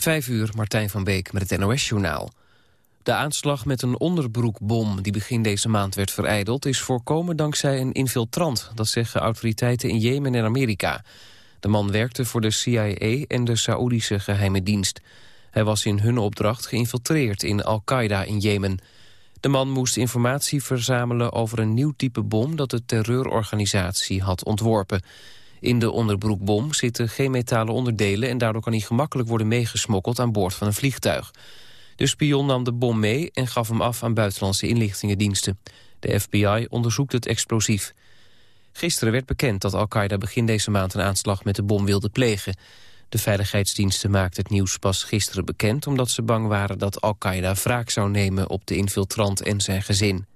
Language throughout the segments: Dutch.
Vijf uur, Martijn van Beek met het NOS-journaal. De aanslag met een onderbroekbom die begin deze maand werd vereideld... is voorkomen dankzij een infiltrant, dat zeggen autoriteiten in Jemen en Amerika. De man werkte voor de CIA en de Saoedische geheime dienst. Hij was in hun opdracht geïnfiltreerd in Al-Qaeda in Jemen. De man moest informatie verzamelen over een nieuw type bom... dat de terreurorganisatie had ontworpen. In de onderbroekbom zitten geen metalen onderdelen... en daardoor kan hij gemakkelijk worden meegesmokkeld aan boord van een vliegtuig. De spion nam de bom mee en gaf hem af aan buitenlandse inlichtingendiensten. De FBI onderzoekt het explosief. Gisteren werd bekend dat Al-Qaeda begin deze maand een aanslag met de bom wilde plegen. De veiligheidsdiensten maakten het nieuws pas gisteren bekend... omdat ze bang waren dat Al-Qaeda wraak zou nemen op de infiltrant en zijn gezin.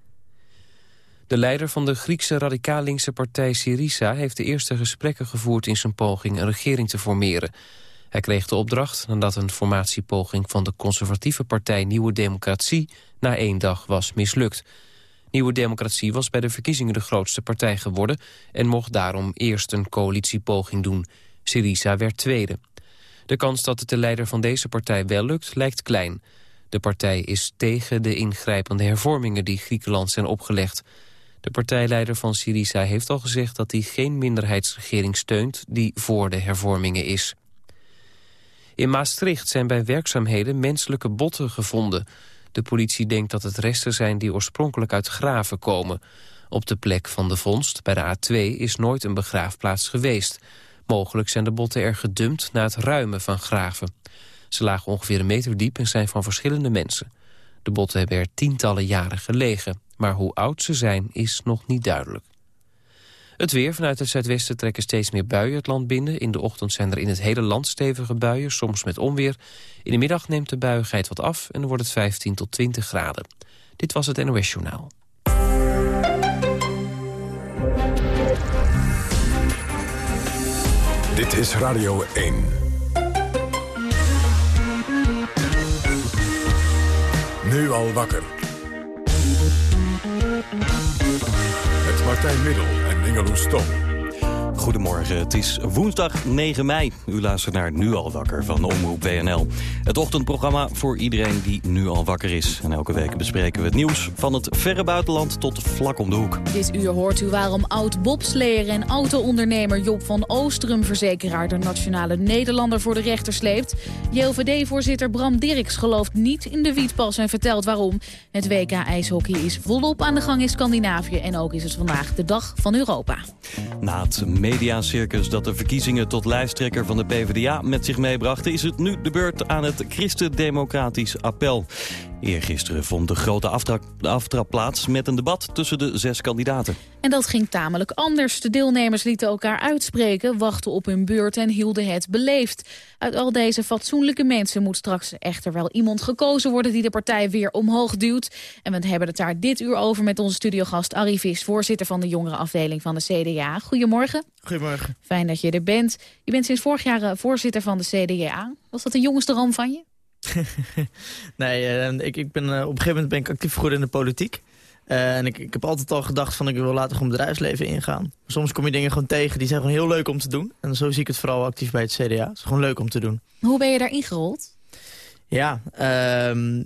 De leider van de Griekse radicaal-linkse partij Syriza... heeft de eerste gesprekken gevoerd in zijn poging een regering te formeren. Hij kreeg de opdracht nadat een formatiepoging van de conservatieve partij Nieuwe Democratie... na één dag was mislukt. Nieuwe Democratie was bij de verkiezingen de grootste partij geworden... en mocht daarom eerst een coalitiepoging doen. Syriza werd tweede. De kans dat het de leider van deze partij wel lukt, lijkt klein. De partij is tegen de ingrijpende hervormingen die Griekenland zijn opgelegd. De partijleider van Syriza heeft al gezegd dat hij geen minderheidsregering steunt die voor de hervormingen is. In Maastricht zijn bij werkzaamheden menselijke botten gevonden. De politie denkt dat het resten zijn die oorspronkelijk uit graven komen. Op de plek van de vondst, bij de A2, is nooit een begraafplaats geweest. Mogelijk zijn de botten er gedumpt na het ruimen van graven. Ze lagen ongeveer een meter diep en zijn van verschillende mensen. De botten hebben er tientallen jaren gelegen. Maar hoe oud ze zijn is nog niet duidelijk. Het weer vanuit het zuidwesten trekken steeds meer buien het land binnen. In de ochtend zijn er in het hele land stevige buien, soms met onweer. In de middag neemt de buiigheid wat af en wordt het 15 tot 20 graden. Dit was het NOS Journaal. Dit is Radio 1. Nu al wakker. Martijn Middel en Ingeloes Stom. Goedemorgen, het is woensdag 9 mei. U luistert naar Nu al wakker van Omroep WNL. Het ochtendprogramma voor iedereen die nu al wakker is. En elke week bespreken we het nieuws van het verre buitenland tot vlak om de hoek. Dit uur hoort u waarom oud-bobsleer en auto-ondernemer Job van Oostrum... verzekeraar de Nationale Nederlander voor de rechter sleept. JLVD-voorzitter Bram Dirks gelooft niet in de wietpas en vertelt waarom. Het WK ijshockey is volop aan de gang in Scandinavië... en ook is het vandaag de dag van Europa. Na het mediacircus dat de verkiezingen tot lijsttrekker van de PvdA met zich meebrachten... is het nu de beurt aan het Christen-Democratisch Appel. Eergisteren vond de grote aftrap, aftrap plaats met een debat tussen de zes kandidaten. En dat ging tamelijk anders. De deelnemers lieten elkaar uitspreken, wachten op hun beurt en hielden het beleefd. Uit al deze fatsoenlijke mensen moet straks echter wel iemand gekozen worden die de partij weer omhoog duwt. En we hebben het daar dit uur over met onze studiogast Arie Vis, voorzitter van de jongerenafdeling van de CDA. Goedemorgen. Goedemorgen. Fijn dat je er bent. Je bent sinds vorig jaar eh, voorzitter van de CDA. Was dat een jongensdroom van je? nee, uh, ik, ik ben, uh, op een gegeven moment ben ik actief geworden in de politiek. Uh, en ik, ik heb altijd al gedacht van ik wil later gewoon bedrijfsleven ingaan. Soms kom je dingen gewoon tegen die zijn gewoon heel leuk om te doen. En zo zie ik het vooral actief bij het CDA. Het is gewoon leuk om te doen. Hoe ben je daar ingerold? Ja, ehm,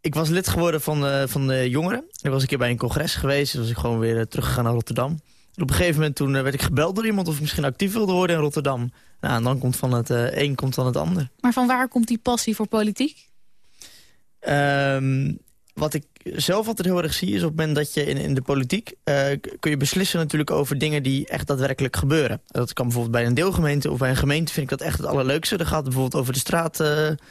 ik was lid geworden van de, van de jongeren. Ik was een keer bij een congres geweest. Dus was ik gewoon weer teruggegaan naar Rotterdam. En op een gegeven moment toen werd ik gebeld door iemand of ik misschien actief wilde worden in Rotterdam. Nou, en dan komt van het uh, een komt dan het ander. Maar van waar komt die passie voor politiek? Um, wat ik zelf altijd heel erg zie is op het moment dat je in, in de politiek... Uh, kun je beslissen natuurlijk over dingen die echt daadwerkelijk gebeuren. Dat kan bijvoorbeeld bij een deelgemeente of bij een gemeente vind ik dat echt het allerleukste. Dan gaat het bijvoorbeeld over de uh,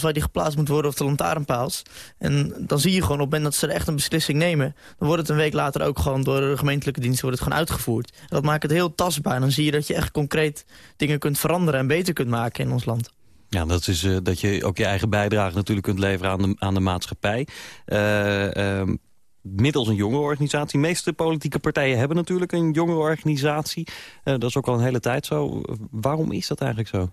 waar die geplaatst moet worden of de lantaarnpaals. En dan zie je gewoon op het moment dat ze er echt een beslissing nemen... dan wordt het een week later ook gewoon door de gemeentelijke diensten wordt het gewoon uitgevoerd. En dat maakt het heel tastbaar. Dan zie je dat je echt concreet dingen kunt veranderen en beter kunt maken in ons land. Ja, dat is uh, dat je ook je eigen bijdrage natuurlijk kunt leveren aan de, aan de maatschappij. Uh, uh, middels een jongerenorganisatie. De meeste politieke partijen hebben natuurlijk een jongerenorganisatie. Dat is ook al een hele tijd zo. Waarom is dat eigenlijk zo?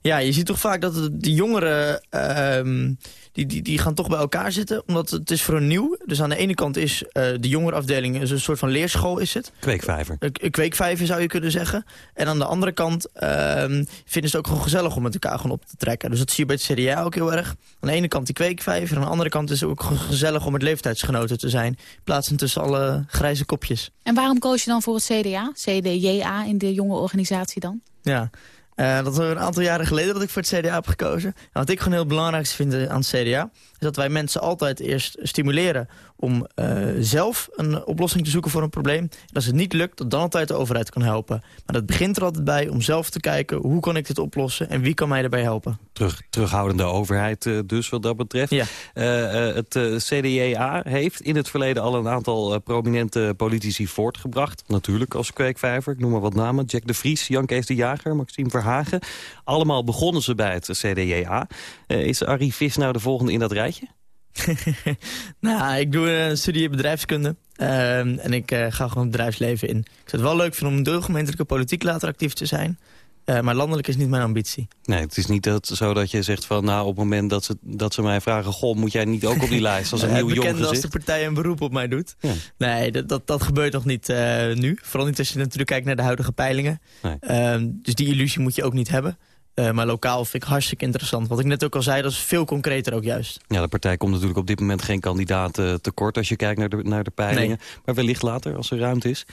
Ja, je ziet toch vaak dat de jongeren... Uh, die, die, die gaan toch bij elkaar zitten, omdat het is voor een nieuw. Dus aan de ene kant is uh, de jongerenafdeling een soort van leerschool is het. Kweekvijver. Een kweekvijver zou je kunnen zeggen. En aan de andere kant uh, vinden ze het ook gewoon gezellig om met elkaar gewoon op te trekken. Dus dat zie je bij het CDA ook heel erg. Aan de ene kant die kweekvijver, aan de andere kant is het ook gezellig om met leeftijdsgenoten te zijn. In plaats van tussen alle grijze kopjes. En waarom koos je dan voor het CDA, CDJA in de jonge organisatie dan? Ja, uh, dat was een aantal jaren geleden dat ik voor het CDA heb gekozen. En wat ik gewoon heel belangrijk vind aan het CDA... is dat wij mensen altijd eerst stimuleren om uh, zelf een oplossing te zoeken voor een probleem. En als het niet lukt, dat dan altijd de overheid kan helpen. Maar dat begint er altijd bij om zelf te kijken... hoe kan ik dit oplossen en wie kan mij daarbij helpen. Terug, terughoudende overheid uh, dus wat dat betreft. Ja. het CDA heeft in het verleden al een aantal prominente politici voortgebracht. Natuurlijk als kweekvijver, ik noem maar wat namen. Jack de Vries, Jan Kees de Jager, Maxime Verhagen. Allemaal begonnen ze bij het CDA. is Arie Vis nou de volgende in dat rijtje? nou, ik doe een studie bedrijfskunde. Uh, en ik uh, ga gewoon het bedrijfsleven in. Ik zou het wel leuk vinden om in de gemeentelijke politiek later actief te zijn. Uh, maar landelijk is niet mijn ambitie. Nee, het is niet dat, zo dat je zegt van... nou, op het moment dat ze, dat ze mij vragen... goh, moet jij niet ook op die lijst als een nieuw jong gezicht? als de partij een beroep op mij doet. Ja. Nee, dat, dat, dat gebeurt nog niet uh, nu. Vooral niet als je natuurlijk kijkt naar de huidige peilingen. Nee. Uh, dus die illusie moet je ook niet hebben. Uh, maar lokaal vind ik hartstikke interessant. Wat ik net ook al zei, dat is veel concreter ook juist. Ja, de partij komt natuurlijk op dit moment geen kandidaat uh, tekort... als je kijkt naar de, naar de peilingen. Nee. Maar wellicht later, als er ruimte is.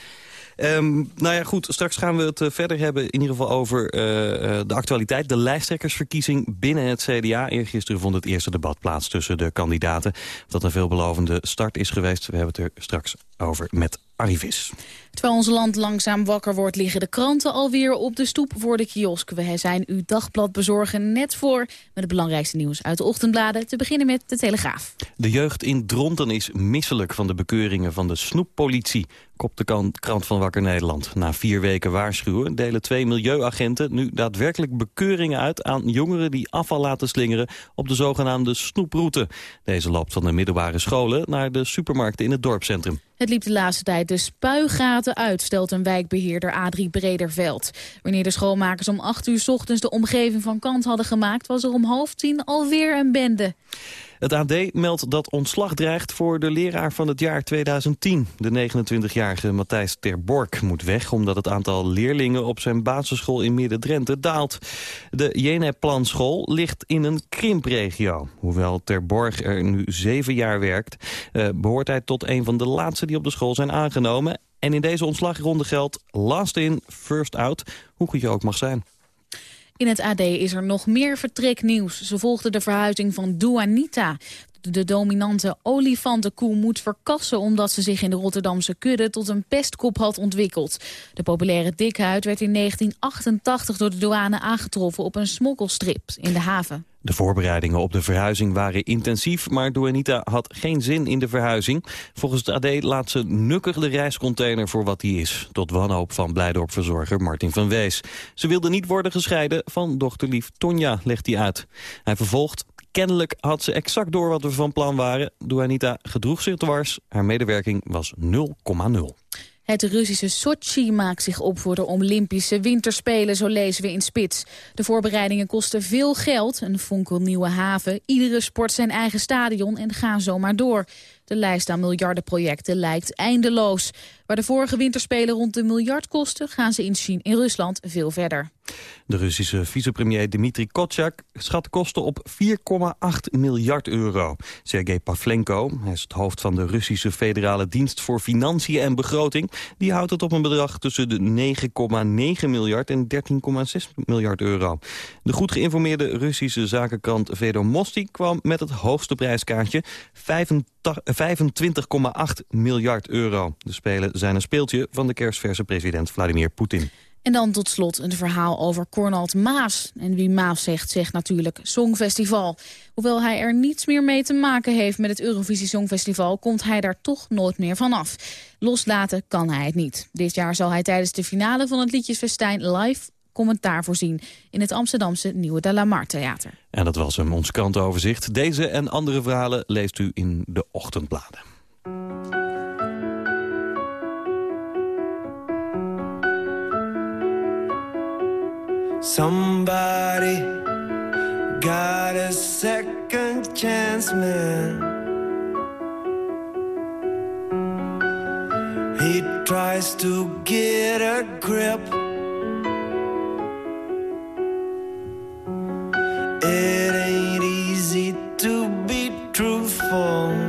Um, nou ja, goed, straks gaan we het uh, verder hebben in ieder geval over de actualiteit. De lijsttrekkersverkiezing binnen het CDA. Eergisteren vond het eerste debat plaats tussen de kandidaten. Dat een veelbelovende start is geweest. We hebben het er straks over met Arrivis. Terwijl ons land langzaam wakker wordt, liggen de kranten alweer op de stoep voor de kiosk. We zijn uw dagblad bezorgen net voor met het belangrijkste nieuws uit de ochtendbladen. Te beginnen met de Telegraaf. De jeugd in Dronten is misselijk van de bekeuringen van de snoeppolitie. Kopt de krant van Wakker Nederland. Na vier weken waarschuwen delen twee milieuagenten nu daadwerkelijk bekeuringen uit aan jongeren die afval laten slingeren op de zogenaamde snoeproute. Deze loopt van de middelbare scholen naar de supermarkten in het dorpscentrum. Het liep de laatste tijd de spuigaten uit, stelt een wijkbeheerder Adrie Brederveld. Wanneer de schoolmakers om 8 uur ochtends de omgeving van kant hadden gemaakt... was er om half tien alweer een bende. Het AD meldt dat ontslag dreigt voor de leraar van het jaar 2010. De 29-jarige Matthijs Terborg moet weg... omdat het aantal leerlingen op zijn basisschool in Midden-Drenthe daalt. De Jenep-planschool ligt in een krimpregio. Hoewel Terborg er nu zeven jaar werkt... Uh, behoort hij tot een van de laatste die op de school zijn aangenomen. En in deze ontslagronde geldt last in, first out, hoe goed je ook mag zijn. In het AD is er nog meer vertreknieuws. Ze volgde de verhuizing van Duanita. De dominante olifantenkoe moet verkassen omdat ze zich in de Rotterdamse kudde tot een pestkop had ontwikkeld. De populaire dikhuid werd in 1988 door de douane aangetroffen op een smokkelstrip in de haven. De voorbereidingen op de verhuizing waren intensief, maar Duanita had geen zin in de verhuizing. Volgens het AD laat ze nukkig de reiscontainer voor wat die is. Tot wanhoop van Blijdorp-verzorger Martin van Wees. Ze wilde niet worden gescheiden van dochterlief Tonja, legt hij uit. Hij vervolgt, kennelijk had ze exact door wat we van plan waren. Duanita gedroeg zich dwars, haar medewerking was 0,0. Het Russische Sochi maakt zich op voor de Olympische Winterspelen, zo lezen we in Spits. De voorbereidingen kosten veel geld, een fonkelnieuwe haven, iedere sport zijn eigen stadion en gaan zomaar door. De lijst aan miljardenprojecten lijkt eindeloos. Waar de vorige winterspelen rond de miljard kosten... gaan ze in, in Rusland veel verder. De Russische vicepremier Dmitri Kotschak schat kosten op 4,8 miljard euro. Sergej Pavlenko, hij is het hoofd van de Russische Federale Dienst voor Financiën en Begroting... die houdt het op een bedrag tussen de 9,9 miljard en 13,6 miljard euro. De goed geïnformeerde Russische zakenkrant Vedomosti kwam met het hoogste prijskaartje... 25,8 miljard euro. De Spelen zijn een speeltje van de kerstverse president Vladimir Poetin. En dan tot slot een verhaal over Cornald Maas. En wie Maas zegt, zegt natuurlijk Songfestival. Hoewel hij er niets meer mee te maken heeft met het Eurovisie Songfestival... komt hij daar toch nooit meer vanaf. Loslaten kan hij het niet. Dit jaar zal hij tijdens de finale van het Liedjesfestijn live commentaar voorzien in het Amsterdamse Nieuwe De La Mar Theater. En dat was hem, ons krantoverzicht. Deze en andere verhalen leest u in de ochtendbladen. Somebody got a second chance, man. He tries to get a grip. It ain't easy to be truthful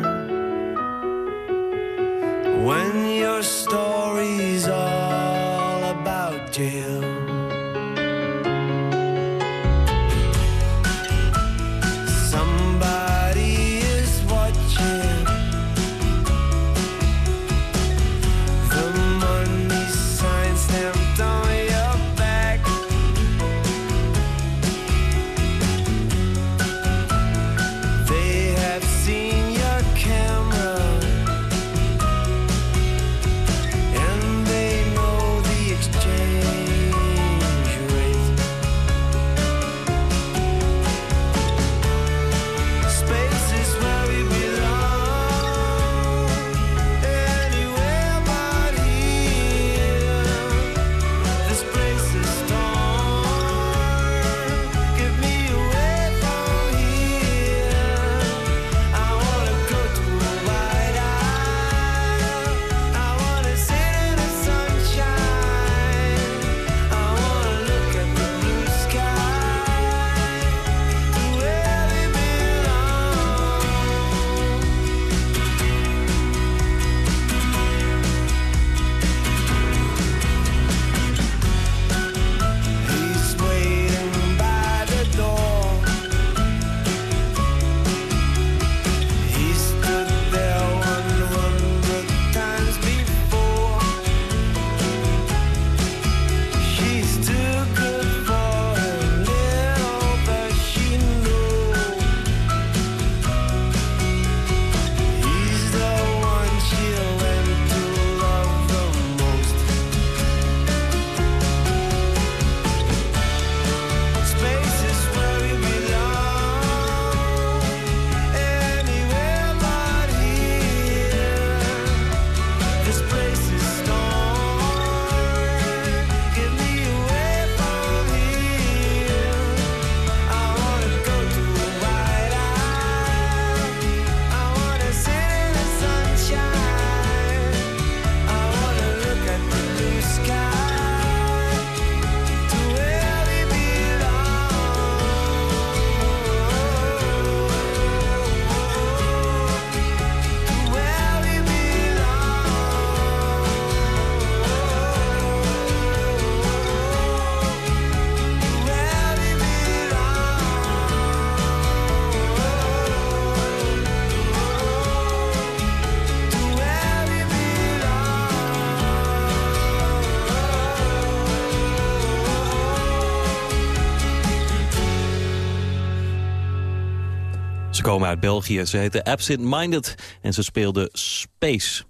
Ze komen uit België, ze heten Absent Minded en ze speelden Space.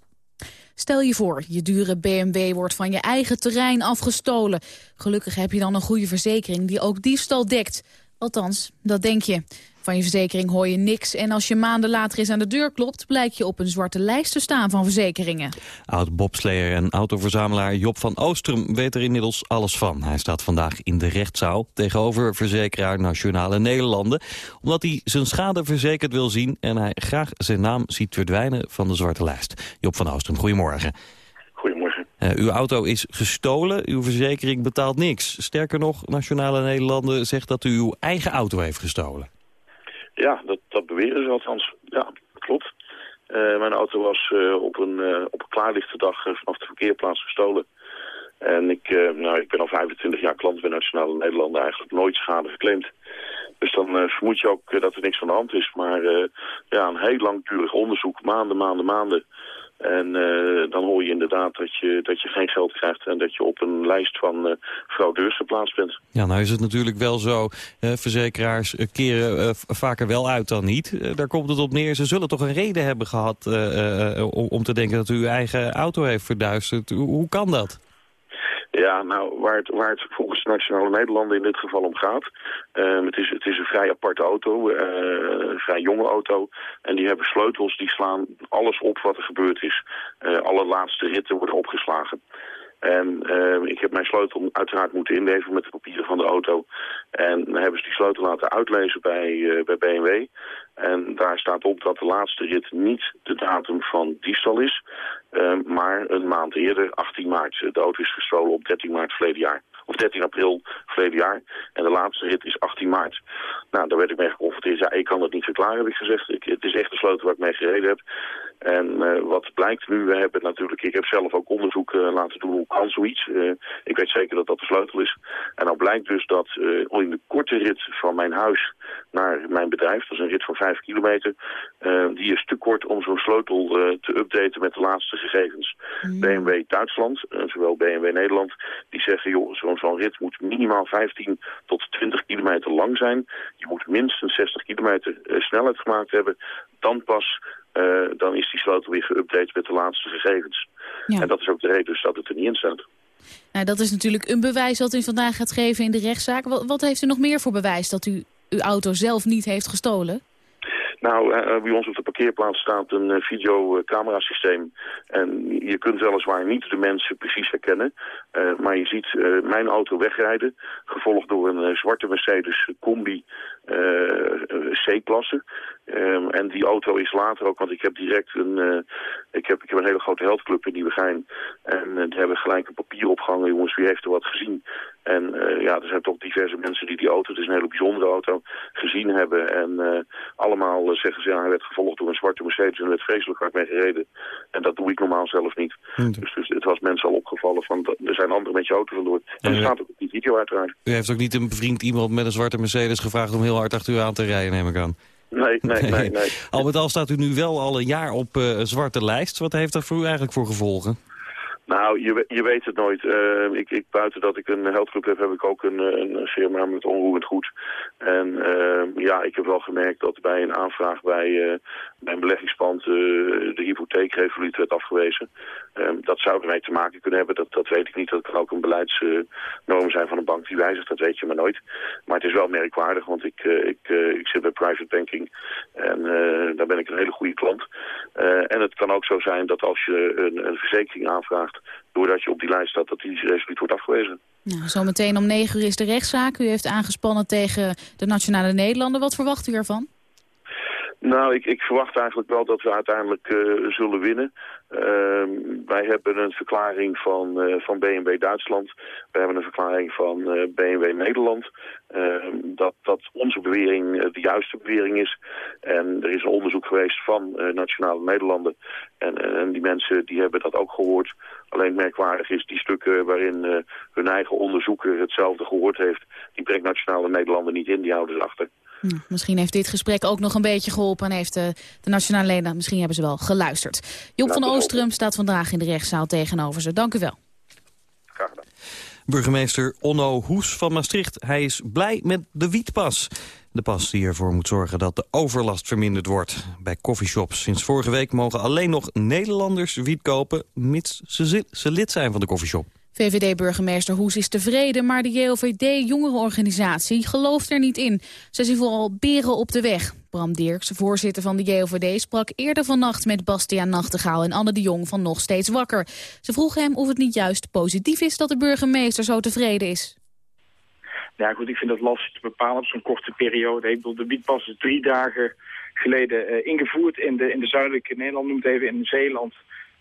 Stel je voor, je dure BMW wordt van je eigen terrein afgestolen. Gelukkig heb je dan een goede verzekering die ook diefstal dekt. Althans, dat denk je. Van je verzekering hoor je niks en als je maanden later eens aan de deur klopt... blijkt je op een zwarte lijst te staan van verzekeringen. Oud-bobsleer en autoverzamelaar Job van Oostrum weet er inmiddels alles van. Hij staat vandaag in de rechtszaal tegenover verzekeraar Nationale Nederlanden... omdat hij zijn schade verzekerd wil zien en hij graag zijn naam ziet verdwijnen van de zwarte lijst. Job van Oostrum, goedemorgen. Goedemorgen. Eh, uw auto is gestolen, uw verzekering betaalt niks. Sterker nog, Nationale Nederlanden zegt dat u uw eigen auto heeft gestolen. Ja, dat, dat beweren ze althans. Ja, klopt. Eh, mijn auto was eh, op, een, eh, op een klaarlichte dag vanaf de verkeerplaats gestolen. En ik, nou, ik ben al 25 jaar klant bij Nationale Nederlanden, eigenlijk nooit schade geclaimd. Dus dan vermoed je ook dat er niks van de hand is. Maar ja, een heel langdurig onderzoek, maanden, maanden, maanden. En eh, dan hoor je inderdaad dat je, dat je geen geld krijgt en dat je op een lijst van eh fraudeurs geplaatst bent. Ja, nou is het natuurlijk wel zo. eh, verzekeraars keren vaker wel uit dan niet. Daar komt het op neer. Ze zullen toch een reden hebben gehad eh, eh, om, te denken dat u uw eigen auto heeft verduisterd. Hoe kan dat? Ja, nou, waar het, waar het volgens Nationale Nederlanden in dit geval om gaat... eh, het, is, het is een vrij aparte auto, eh, een vrij jonge auto. En die hebben sleutels, die slaan alles op wat er gebeurd is. Eh, alle laatste ritten worden opgeslagen. En eh, ik heb mijn sleutel uiteraard moeten inleveren met de papieren van de auto. En dan hebben ze die sleutel laten uitlezen bij, eh, bij BMW. En daar staat op dat de laatste rit niet de datum van diefstal is, eh, maar een maand eerder, 18 maart. De auto is gestolen op 13 maart verleden jaar. Of 13 april verleden jaar. En de laatste rit is 18 maart. Nou, daar werd ik mee geconfronteerd. Ik kan dat niet verklaren, heb ik gezegd. Ik, het is echt de sleutel waar ik mee gereden heb. En eh, wat blijkt nu, we hebben natuurlijk, ik heb zelf ook onderzoek eh, laten doen hoe kan zoiets. Eh, ik weet zeker dat dat de sleutel is. En dan blijkt dus dat in de korte rit van mijn huis naar mijn bedrijf, dat is een rit van 5 kilometer, die is te kort om zo'n sleutel te updaten met de laatste gegevens. BMW Duitsland, zowel BMW Nederland, die zeggen, joh, zo'n zo'n rit moet minimaal 15 tot 20 kilometer lang zijn. Je moet minstens 60 kilometer snelheid gemaakt hebben. Dan pas eh, dan is die sleutel weer geüpdate met de laatste gegevens. Ja. En dat is ook de reden dus dat het er niet in staat. Nou, dat is natuurlijk een bewijs dat u vandaag gaat geven in de rechtszaak. Wat, wat heeft u nog meer voor bewijs dat u uw auto zelf niet heeft gestolen? Nou, eh, bij ons op de parkeerplaats staat een videocamerasysteem. En je kunt weliswaar niet de mensen precies herkennen. eh, maar je ziet eh, mijn auto wegrijden. Gevolgd door een eh, zwarte Mercedes Combi eh, eh, C-klasse. Ehm, en die auto is later ook, want ik heb direct een, eh, ik heb, ik heb een hele grote heldclub in Nieuwegein. En uh, die hebben gelijk een papier opgehangen, jongens, wie heeft er wat gezien? En uh, ja, er zijn toch diverse mensen die die auto, het is een hele bijzondere auto, gezien hebben. En uh, allemaal uh, zeggen ze, ja, hij werd gevolgd door een zwarte Mercedes en er werd vreselijk hard mee gereden. En dat doe ik normaal zelf niet. Hmm. Dus, dus het was mensen al opgevallen van, er zijn anderen met je auto vandoor. En dat Ja, staat ook op die video uiteraard. U heeft ook niet een bevriend iemand met een zwarte Mercedes gevraagd om heel hard achter u aan te rijden, neem ik aan. Nee, nee, nee, nee. Al met al staat u nu wel al een jaar op eh, een zwarte lijst. Wat heeft dat voor u eigenlijk voor gevolgen? Nou, je, je weet het nooit. Eh, ik, ik, buiten dat ik een heldclub heb, heb ik ook een, eh, een firma met onroerend goed. En eh, ja, ik heb wel gemerkt dat bij een aanvraag bij, bij een beleggingspand de hypotheekrevoluut werd afgewezen. Eh, dat zou ermee te maken kunnen hebben, dat, dat weet ik niet. Dat kan ook een beleidsnorm zijn van een bank die wijzigt, dat weet je maar nooit. Maar het is wel merkwaardig, want ik, eh, ik, eh, ik zit bij private banking en eh, daar ben ik een hele goede klant. En het kan ook zo zijn dat als je een, een verzekering aanvraagt, doordat je op die lijst staat, dat die resoluut wordt afgewezen. Nou, zometeen om negen uur is de rechtszaak. U heeft aangespannen tegen de Nationale Nederlanden. Wat verwacht u ervan? Nou, ik, ik verwacht eigenlijk wel dat we uiteindelijk eh, zullen winnen. Ehm, wij hebben een verklaring van, eh, van BMW Duitsland. We hebben een verklaring van eh, BMW Nederland. Ehm, dat, dat onze bewering de juiste bewering is. En er is een onderzoek geweest van Nationale Nederlanden. En, en die mensen die hebben dat ook gehoord. Alleen merkwaardig is die stukken waarin hun eigen onderzoeker hetzelfde gehoord heeft. Die brengt Nationale Nederlanden niet in, die houden ze achter. Nou, misschien heeft dit gesprek ook nog een beetje geholpen... en heeft eh, de Nationale Nederlanden, misschien hebben ze wel geluisterd. Job Nou, van Oostrum staat vandaag in de rechtszaal tegenover ze. Dank u wel. Graag gedaan. Burgemeester Onno Hoes van Maastricht. Hij is blij met de wietpas. De pas die ervoor moet zorgen dat de overlast verminderd wordt. Bij coffeeshops sinds vorige week mogen alleen nog Nederlanders wiet kopen... mits ze, ze lid zijn van de coffeeshop. VVD-burgemeester Hoes is tevreden, maar de JOVD-jongerenorganisatie gelooft er niet in. Ze zien vooral beren op de weg. Bram Dirks, voorzitter van de JOVD, sprak eerder vannacht met Bastiaan Nachtegaal en Anne de Jong van Nog Steeds Wakker. Ze vroegen hem of het niet juist positief is dat de burgemeester zo tevreden is. Ja goed, ik vind dat lastig te bepalen op zo'n korte periode. Ik bedoel, de wietpas is drie dagen geleden eh, ingevoerd in de, in de zuidelijke Nederland, noem het even in Zeeland,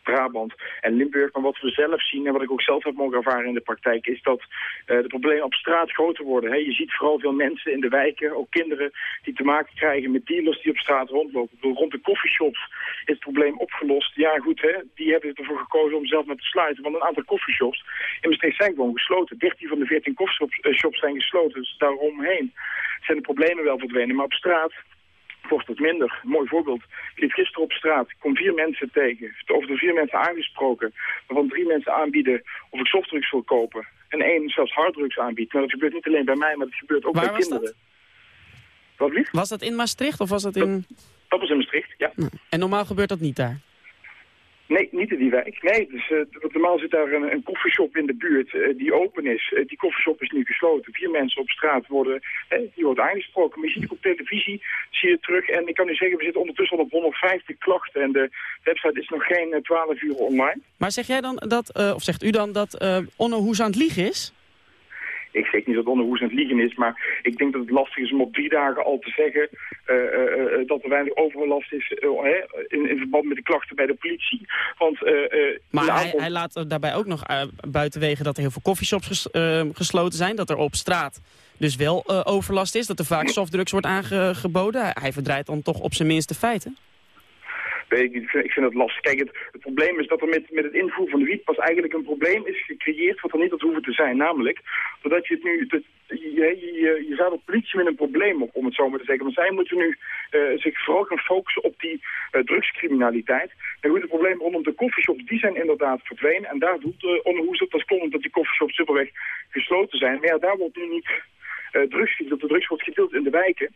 Brabant en Limburg. Maar wat we zelf zien en wat ik ook zelf heb mogen ervaren in de praktijk... is dat eh, de problemen op straat groter worden. Je ziet vooral veel mensen in de wijken, ook kinderen... die te maken krijgen met dealers die op straat rondlopen. Bedoel, rond de coffeeshops is het probleem opgelost. Ja goed, hè, die hebben ervoor gekozen om zelf maar te sluiten. Want een aantal coffeeshops in Maastricht zijn gewoon gesloten. 13 van de 14 coffeeshops eh, zijn gesloten. Dus daaromheen zijn de problemen wel verdwenen. Maar op straat wordt het minder. Een mooi voorbeeld. Ik liep gisteren op straat. Ik kom vier mensen tegen. Over de vier mensen aangesproken. Waarvan drie mensen aanbieden of ik softdrugs wil kopen. En één zelfs harddrugs aanbiedt. Maar dat gebeurt niet alleen bij mij, maar dat gebeurt ook Waar bij was kinderen. Wat lief? Was dat in Maastricht of was dat in... Dat was in Maastricht, ja. En normaal gebeurt dat niet daar? Nee, niet in die wijk. Nee, dus, eh, normaal zit daar een, een koffieshop in de buurt eh, die open is. Eh, die koffieshop is nu gesloten. Vier mensen op straat worden, die wordt aangesproken. Maar je ziet ook op televisie, zie je het terug. En ik kan u zeggen, we zitten ondertussen al op 150 klachten. En de website is nog geen eh, 12 uur online. Maar zeg jij dan dat, of zegt u dan dat Onno Hoes aan het liegen is? Ik zeg niet dat Onderhoes aan het liegen is, maar ik denk dat het lastig is om op drie dagen al te zeggen eh, eh, eh, dat er weinig overlast is in, in verband met de klachten bij de politie. Want, Maar hij, hij laat daarbij ook nog buitenwege dat er heel veel koffieshops ges- gesloten zijn. Dat er op straat dus wel overlast is. Dat er vaak softdrugs wordt aangeboden. Hij, hij verdraait dan toch op zijn minste feiten. Ik, ik, vind, ik vind het lastig. Kijk, het, het probleem is dat er met, met het invoeren van de wietpas eigenlijk een probleem is gecreëerd wat er niet had hoeven te zijn. Namelijk, doordat je het nu, dat, je, je, je, zou de politie met een probleem op, om het zo maar te zeggen. Want zij moeten nu eh, zich vooral gaan focussen op die eh, drugscriminaliteit. En goed, het probleem rondom de koffieshops, die zijn inderdaad verdwenen. En daar doet uh, onderhoes op, dat komt dat die koffieshops simpelweg gesloten zijn. Maar ja, daar wordt nu niet uh, drugs, dat de drugs wordt gedeeld in de wijken.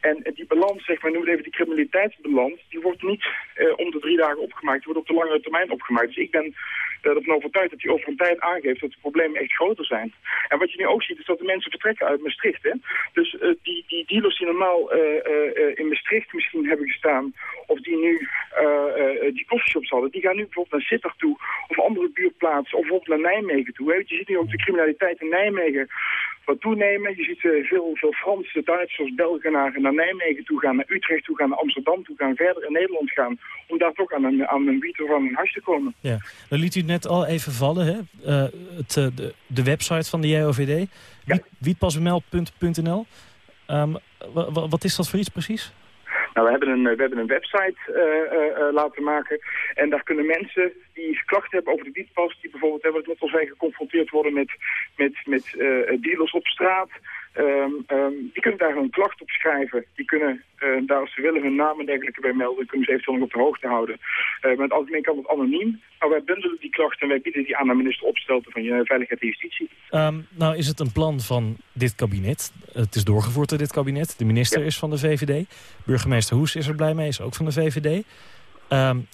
En die balans, zeg maar, noem het even die criminaliteitsbalans, die wordt niet uh, om de drie dagen opgemaakt, die wordt op de langere termijn opgemaakt. Dus ik ben ervan overtuigd dat die over een tijd aangeeft dat de problemen echt groter zijn. En wat je nu ook ziet, is dat de mensen vertrekken uit Maastricht. Hè? Dus uh, die, die dealers die normaal in Maastricht misschien hebben gestaan, of die nu die koffieshops hadden, die gaan nu bijvoorbeeld naar Sittard toe, of andere buurtplaatsen, of bijvoorbeeld naar Nijmegen toe. Je ziet nu ook de criminaliteit in Nijmegen wat toenemen. Je ziet uh, veel, veel Franse, Duitsers, Belgen naar, naar Nijmegen toe gaan, naar Utrecht toe gaan, naar Amsterdam toe gaan, verder in Nederland gaan. Om daar toch aan een, aan een wiet of aan een huis te komen. Ja, dan liet u net al even vallen, hè? Uh, het, uh, de, de, website van de JOVD, ja. wietpasmeld.nl. Um, wat is dat voor iets precies? Nou, we hebben een, we hebben een website uh, uh, laten maken. En daar kunnen mensen die klachten hebben over de wietpas... die bijvoorbeeld, hebben we het net zijn, geconfronteerd worden met, met, met dealers op straat... Um, um, die kunnen daar een klacht op schrijven. Die kunnen daar, als ze willen, hun naam en dergelijke bij melden. Kunnen ze eventueel nog op de hoogte houden. maar in het algemeen kan het anoniem. Maar wij bundelen die klachten en wij bieden die aan de minister Opstelten van Veiligheid en Justitie. Um, nou is het een plan van dit kabinet. Het is doorgevoerd door dit kabinet. De minister ja. is van de VVD. Burgemeester Hoes is er blij mee, is ook van de VVD.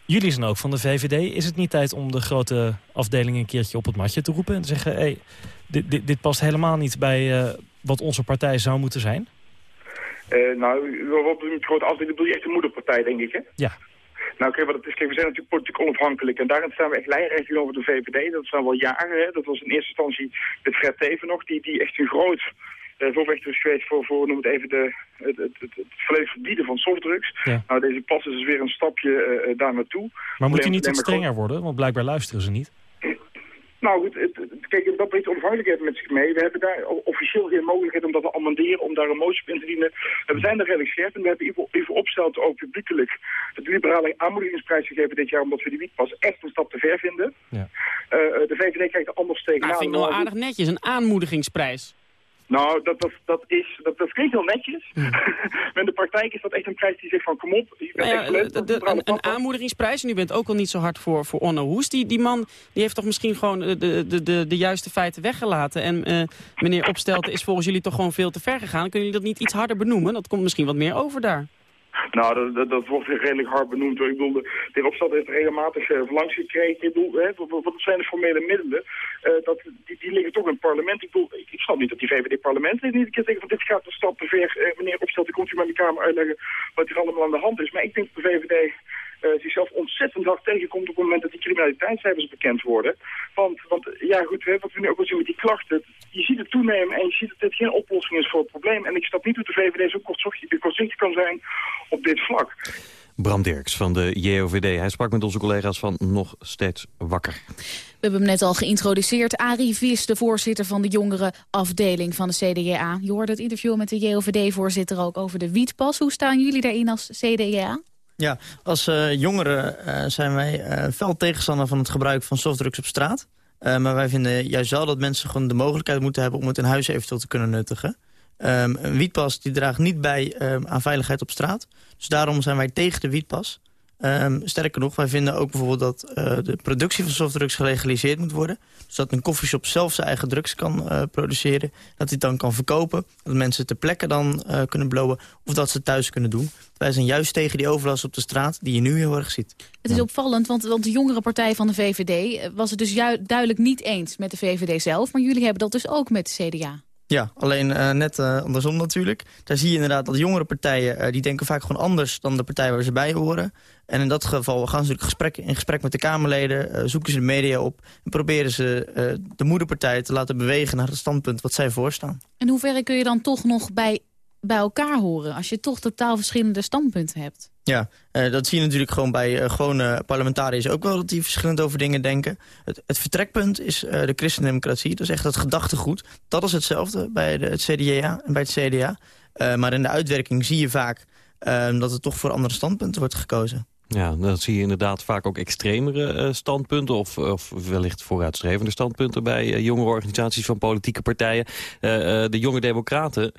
Jullie zijn ook van de VVD. Is het niet tijd om de grote afdeling een keertje op het matje te roepen... en te zeggen, hey, dit, dit, dit past helemaal niet bij uh, wat onze partij zou moeten zijn? Uh, nou, wat met grote afdeling bedoel je echt de moederpartij, denk ik, hè? Ja. Nou, kijk, wat het is, kijk, we zijn natuurlijk politiek onafhankelijk. En daarin staan we echt lijnrecht tegenover de VVD. Dat staan wel jaren, hè. Dat was in eerste instantie met Fred Teven nog, die, die echt een groot uh, voorvechter is geweest voor, voor noem het even, de, het, het, het, het volledig verbieden van softdrugs. Ja. Nou, deze pas is dus weer een stapje uh, daar naartoe. Maar moet je niet wat strenger worden? Want blijkbaar luisteren ze niet. Nou goed, het, het, kijk, dat brengt onafhankelijkheid met zich mee. We hebben daar officieel geen mogelijkheid om dat te amenderen, om daar een motie op in te dienen. En we zijn daar redelijk scherp en we hebben Ivo, Ivo Opstelt ook publiekelijk de liberale aanmoedigingsprijs gegeven dit jaar, omdat we die wietpas echt een stap te ver vinden. Ja. Uh, de VVD kijkt er anders tegenaan. Nou, vind ik nou aardig netjes, een aanmoedigingsprijs. Nou, dat, dat, dat, is, dat, dat klinkt heel netjes. Ja. Met de praktijk is dat echt een prijs die zegt van kom op. Je bent nou ja, echt leuk, de, de, een, een aanmoedigingsprijs. En u bent ook al niet zo hard voor, voor Onno Hoes. Die, die man die heeft toch misschien gewoon de, de, de, de juiste feiten weggelaten. En uh, meneer Opstelten is volgens jullie toch gewoon veel te ver gegaan. Kunnen jullie dat niet iets harder benoemen? Dat komt misschien wat meer over daar. Nou, dat, dat, dat, wordt redelijk hard benoemd. Ik bedoel, de, heer heeft regelmatig uh, verlangs gekregen. Ik bedoel, hè, wat, zijn de formele middelen? Uh, dat, die, liggen toch in het parlement. Ik bedoel, ik, ik snap niet dat die VVD-parlement niet een keer zeggen van dit gaat een stap te ver. Uh, meneer Opstelten, komt u maar in de Kamer uitleggen wat hier allemaal aan de hand is. Maar ik denk dat de VVD zichzelf ontzettend hard tegenkomt op het moment dat die criminaliteitscijfers bekend worden. Want, want ja goed, hè, wat we nu ook wel zien met die klachten, je ziet het toenemen en je ziet dat dit geen oplossing is voor het probleem. En ik snap niet hoe de VVD zo kortzichtig kan zijn op dit vlak. Bram Dirks van de JOVD. Hij sprak met onze collega's van Nog Steeds Wakker. We hebben hem net al geïntroduceerd. Arie Vis, de voorzitter van de jongere afdeling van de CDA. Je hoorde het interview met de JOVD-voorzitter ook over de wietpas. Hoe staan jullie daarin als CDA? Ja, als uh, jongeren uh, zijn wij uh, fel tegenstander van het gebruik van softdrugs op straat. maar wij vinden juist wel dat mensen gewoon de mogelijkheid moeten hebben... om het in huis eventueel te kunnen nuttigen. Um, een wietpas die draagt niet bij um, aan veiligheid op straat. Dus daarom zijn wij tegen de wietpas. Ehm, sterker nog, wij vinden ook bijvoorbeeld dat eh, de productie van softdrugs gelegaliseerd moet worden. Dus dat een koffieshop zelf zijn eigen drugs kan eh, produceren. Dat hij het dan kan verkopen. Dat mensen ter plekke dan eh, kunnen blowen. Of dat ze het thuis kunnen doen. Wij zijn juist tegen die overlast op de straat die je nu heel erg ziet. Het is opvallend, want, want de jongere partij van de VVD... was het dus duidelijk niet eens met de VVD zelf... maar jullie hebben dat dus ook met de CDA. Ja, alleen eh, net eh, andersom natuurlijk. Daar zie je inderdaad dat jongere partijen... eh, die denken vaak gewoon anders dan de partij waar ze bij horen. En in dat geval gaan ze natuurlijk in gesprek met de Kamerleden... zoeken ze de media op en proberen ze de moederpartij te laten bewegen... naar het standpunt wat zij voorstaan. In hoeverre kun je dan toch nog bij, bij elkaar horen... als je toch totaal verschillende standpunten hebt? Ja, eh, dat zie je natuurlijk gewoon bij uh, gewone parlementariërs ook wel... dat die verschillend over dingen denken. Het, het vertrekpunt is uh, de christendemocratie. Dat is echt het gedachtegoed. Dat is hetzelfde bij de, het CDA en bij het CDA. Maar in de uitwerking zie je vaak uh, dat er toch voor andere standpunten wordt gekozen. Ja, dan zie je inderdaad vaak ook extremere uh, standpunten... Of, of wellicht vooruitstrevende standpunten bij uh, jongere organisaties van politieke partijen. Uh, de Jonge Democraten,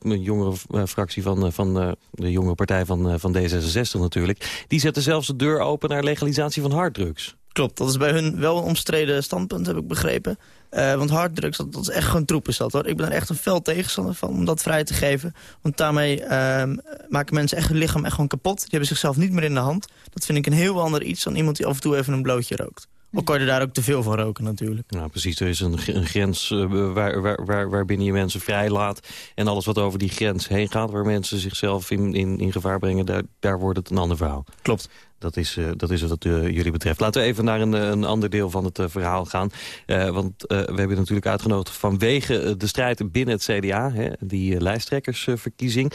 een jongere fractie van, van de jonge partij van, van D66 natuurlijk... die zetten zelfs de deur open naar legalisatie van harddrugs. Klopt, dat is bij hun wel een omstreden standpunt, heb ik begrepen. Uh, want harddrugs, dat, dat, is echt gewoon troep is dat hoor. Ik ben er echt een fel tegenstander van om dat vrij te geven. Want daarmee uh, maken mensen echt hun lichaam echt gewoon kapot. Die hebben zichzelf niet meer in de hand. Dat vind ik een heel ander iets dan iemand die af en toe even een blootje rookt. Je er daar ook te veel van roken natuurlijk. Nou precies, er is een, een grens uh, waar, waar, waar, waarbinnen je mensen vrij laat. En alles wat over die grens heen gaat, waar mensen zichzelf in, in, in gevaar brengen... Daar, daar wordt het een ander verhaal. Klopt. Dat is, uh, dat is wat uh, jullie betreft. Laten we even naar een, een ander deel van het uh, verhaal gaan. want we hebben natuurlijk uitgenodigd vanwege de strijd binnen het CDA. Hè, die lijsttrekkersverkiezing.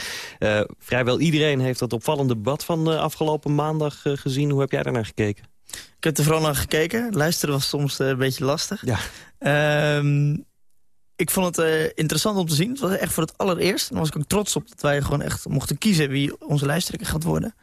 vrijwel iedereen heeft dat opvallende debat van afgelopen maandag gezien. Hoe heb jij daarnaar gekeken? Ik heb er vooral naar gekeken. Luisteren was soms een beetje lastig. Ja. Um, ik vond het uh, interessant om te zien. Het was echt voor het allereerst. En daar was ik ook trots op dat wij gewoon echt mochten kiezen wie onze lijsttrekker gaat worden.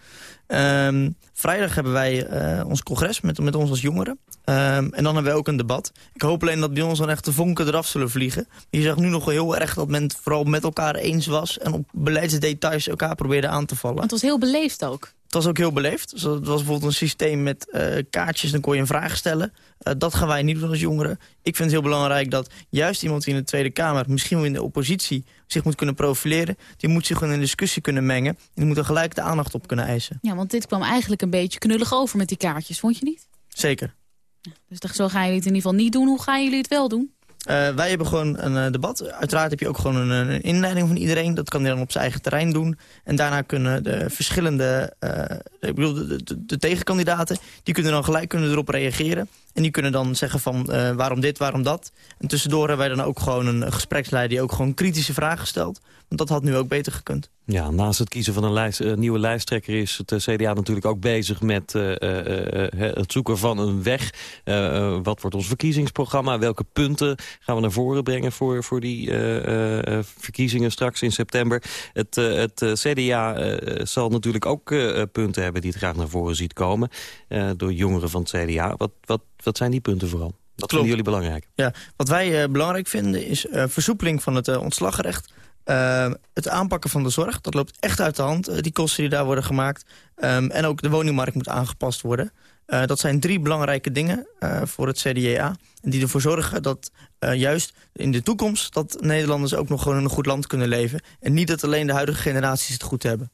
Um, vrijdag hebben wij uh, ons congres met, met ons als jongeren. Um, en dan hebben wij ook een debat. Ik hoop alleen dat bij ons dan echt de vonken eraf zullen vliegen. Je zag nu nog wel heel erg dat men vooral met elkaar eens was... en op beleidsdetails elkaar probeerde aan te vallen. Want het was heel beleefd ook. Het was ook heel beleefd. Dus het was bijvoorbeeld een systeem met uh, kaartjes, dan kon je een vraag stellen. Uh, dat gaan wij niet doen als jongeren. Ik vind het heel belangrijk dat juist iemand die in de Tweede Kamer... misschien wel in de oppositie zich moet kunnen profileren... die moet zich in een discussie kunnen mengen. En die moet er gelijk de aandacht op kunnen eisen. Ja, want dit kwam eigenlijk een beetje knullig over met die kaartjes, vond je niet? Zeker. Ja, dus zo gaan jullie het in ieder geval niet doen. Hoe gaan jullie het wel doen? Uh, wij hebben gewoon een uh, debat. Uiteraard heb je ook gewoon een, inleiding van iedereen. Dat kan hij dan op zijn eigen terrein doen. En daarna kunnen de verschillende, uh, ik bedoel, de, de, de, tegenkandidaten... die kunnen dan gelijk kunnen erop reageren. En die kunnen dan zeggen van waarom dit, waarom dat. En tussendoor hebben wij dan ook gewoon een gespreksleider... die ook gewoon kritische vragen stelt. Want dat had nu ook beter gekund. Ja, naast het kiezen van een lijst, uh, nieuwe lijsttrekker is het uh, CDA natuurlijk ook bezig met het zoeken van een weg. wat wordt ons verkiezingsprogramma? Welke punten gaan we naar voren brengen voor, voor die verkiezingen straks in september? Het, het CDA zal natuurlijk ook punten hebben die het graag naar voren ziet komen door jongeren van het CDA. Wat, wat, wat zijn die punten vooral? Wat vinden jullie belangrijk? Ja, wat wij belangrijk vinden is versoepeling van het ontslagrecht. Uh, het aanpakken van de zorg, dat loopt echt uit de hand. Uh, die kosten die daar worden gemaakt. Um, en ook de woningmarkt moet aangepast worden. Uh, dat zijn drie belangrijke dingen voor het CDA. Die ervoor zorgen dat juist in de toekomst... dat Nederlanders ook nog gewoon in een goed land kunnen leven. En niet dat alleen de huidige generaties het goed hebben.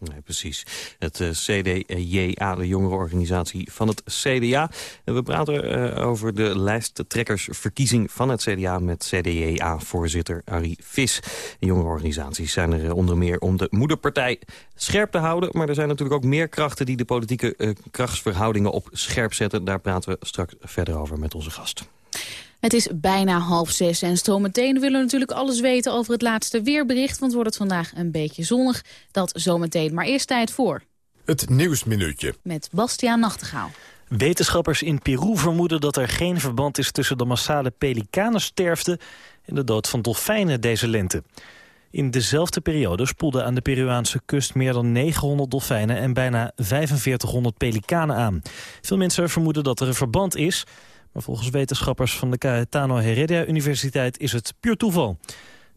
Nee, precies. Het uh, CDJA, de jongerenorganisatie van het CDA. En we praten uh, over de lijsttrekkersverkiezing van het CDA... met CDJA-voorzitter Arie Vis. De jongerenorganisaties zijn er uh, onder meer om de moederpartij scherp te houden. Maar er zijn natuurlijk ook meer krachten die de politieke krachtsverhoudingen op scherp zetten. Daar praten we straks verder over met onze gast. Het is bijna half zes en zometeen willen we natuurlijk alles weten over het laatste weerbericht. Want wordt het vandaag een beetje zonnig. Dat zometeen. Maar eerst tijd voor. Het Nieuwsminuutje. Met Bastiaan Nachtegaal. Wetenschappers in Peru vermoeden dat er geen verband is tussen de massale pelikanensterfte en de dood van dolfijnen deze lente. In dezelfde periode spoelden aan de Peruaanse kust meer dan 900 dolfijnen en bijna 4500 pelikanen aan. Veel mensen vermoeden dat er een verband is, maar volgens wetenschappers van de Cayetano Heredia Universiteit is het puur toeval.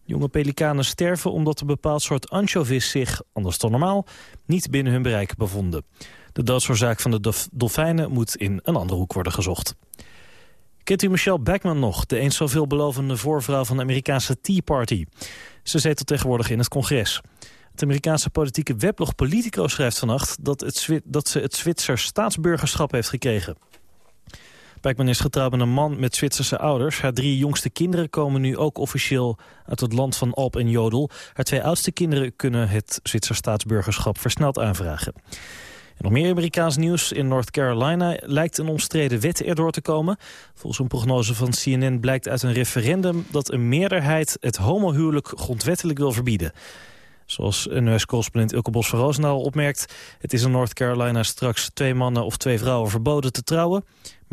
Jonge pelikanen sterven omdat een bepaald soort anchovis zich, anders dan normaal, niet binnen hun bereik bevonden. De doodsoorzaak van de dolfijnen moet in een andere hoek worden gezocht. Kent u Michelle Bachmann nog, de eens zo veelbelovende voorvrouw van de Amerikaanse Tea Party? Ze zetelt tegenwoordig in het congres. Het Amerikaanse politieke weblog Politico schrijft vannacht dat, het, ze het Zwitsers staatsburgerschap heeft gekregen. Bachmann is getrouwd met een man met Zwitserse ouders. Haar drie jongste kinderen komen nu ook officieel uit het land van Alp en Jodel. Haar twee oudste kinderen kunnen het Zwitsers staatsburgerschap versneld aanvragen. En nog meer Amerikaans nieuws. In North Carolina lijkt een omstreden wet erdoor te komen. Volgens een prognose van CNN blijkt uit een referendum... dat een meerderheid het homohuwelijk grondwettelijk wil verbieden. Zoals NOS-correspondent Ilke Bos van Roosendaal opmerkt... het is in North Carolina straks twee mannen of twee vrouwen verboden te trouwen.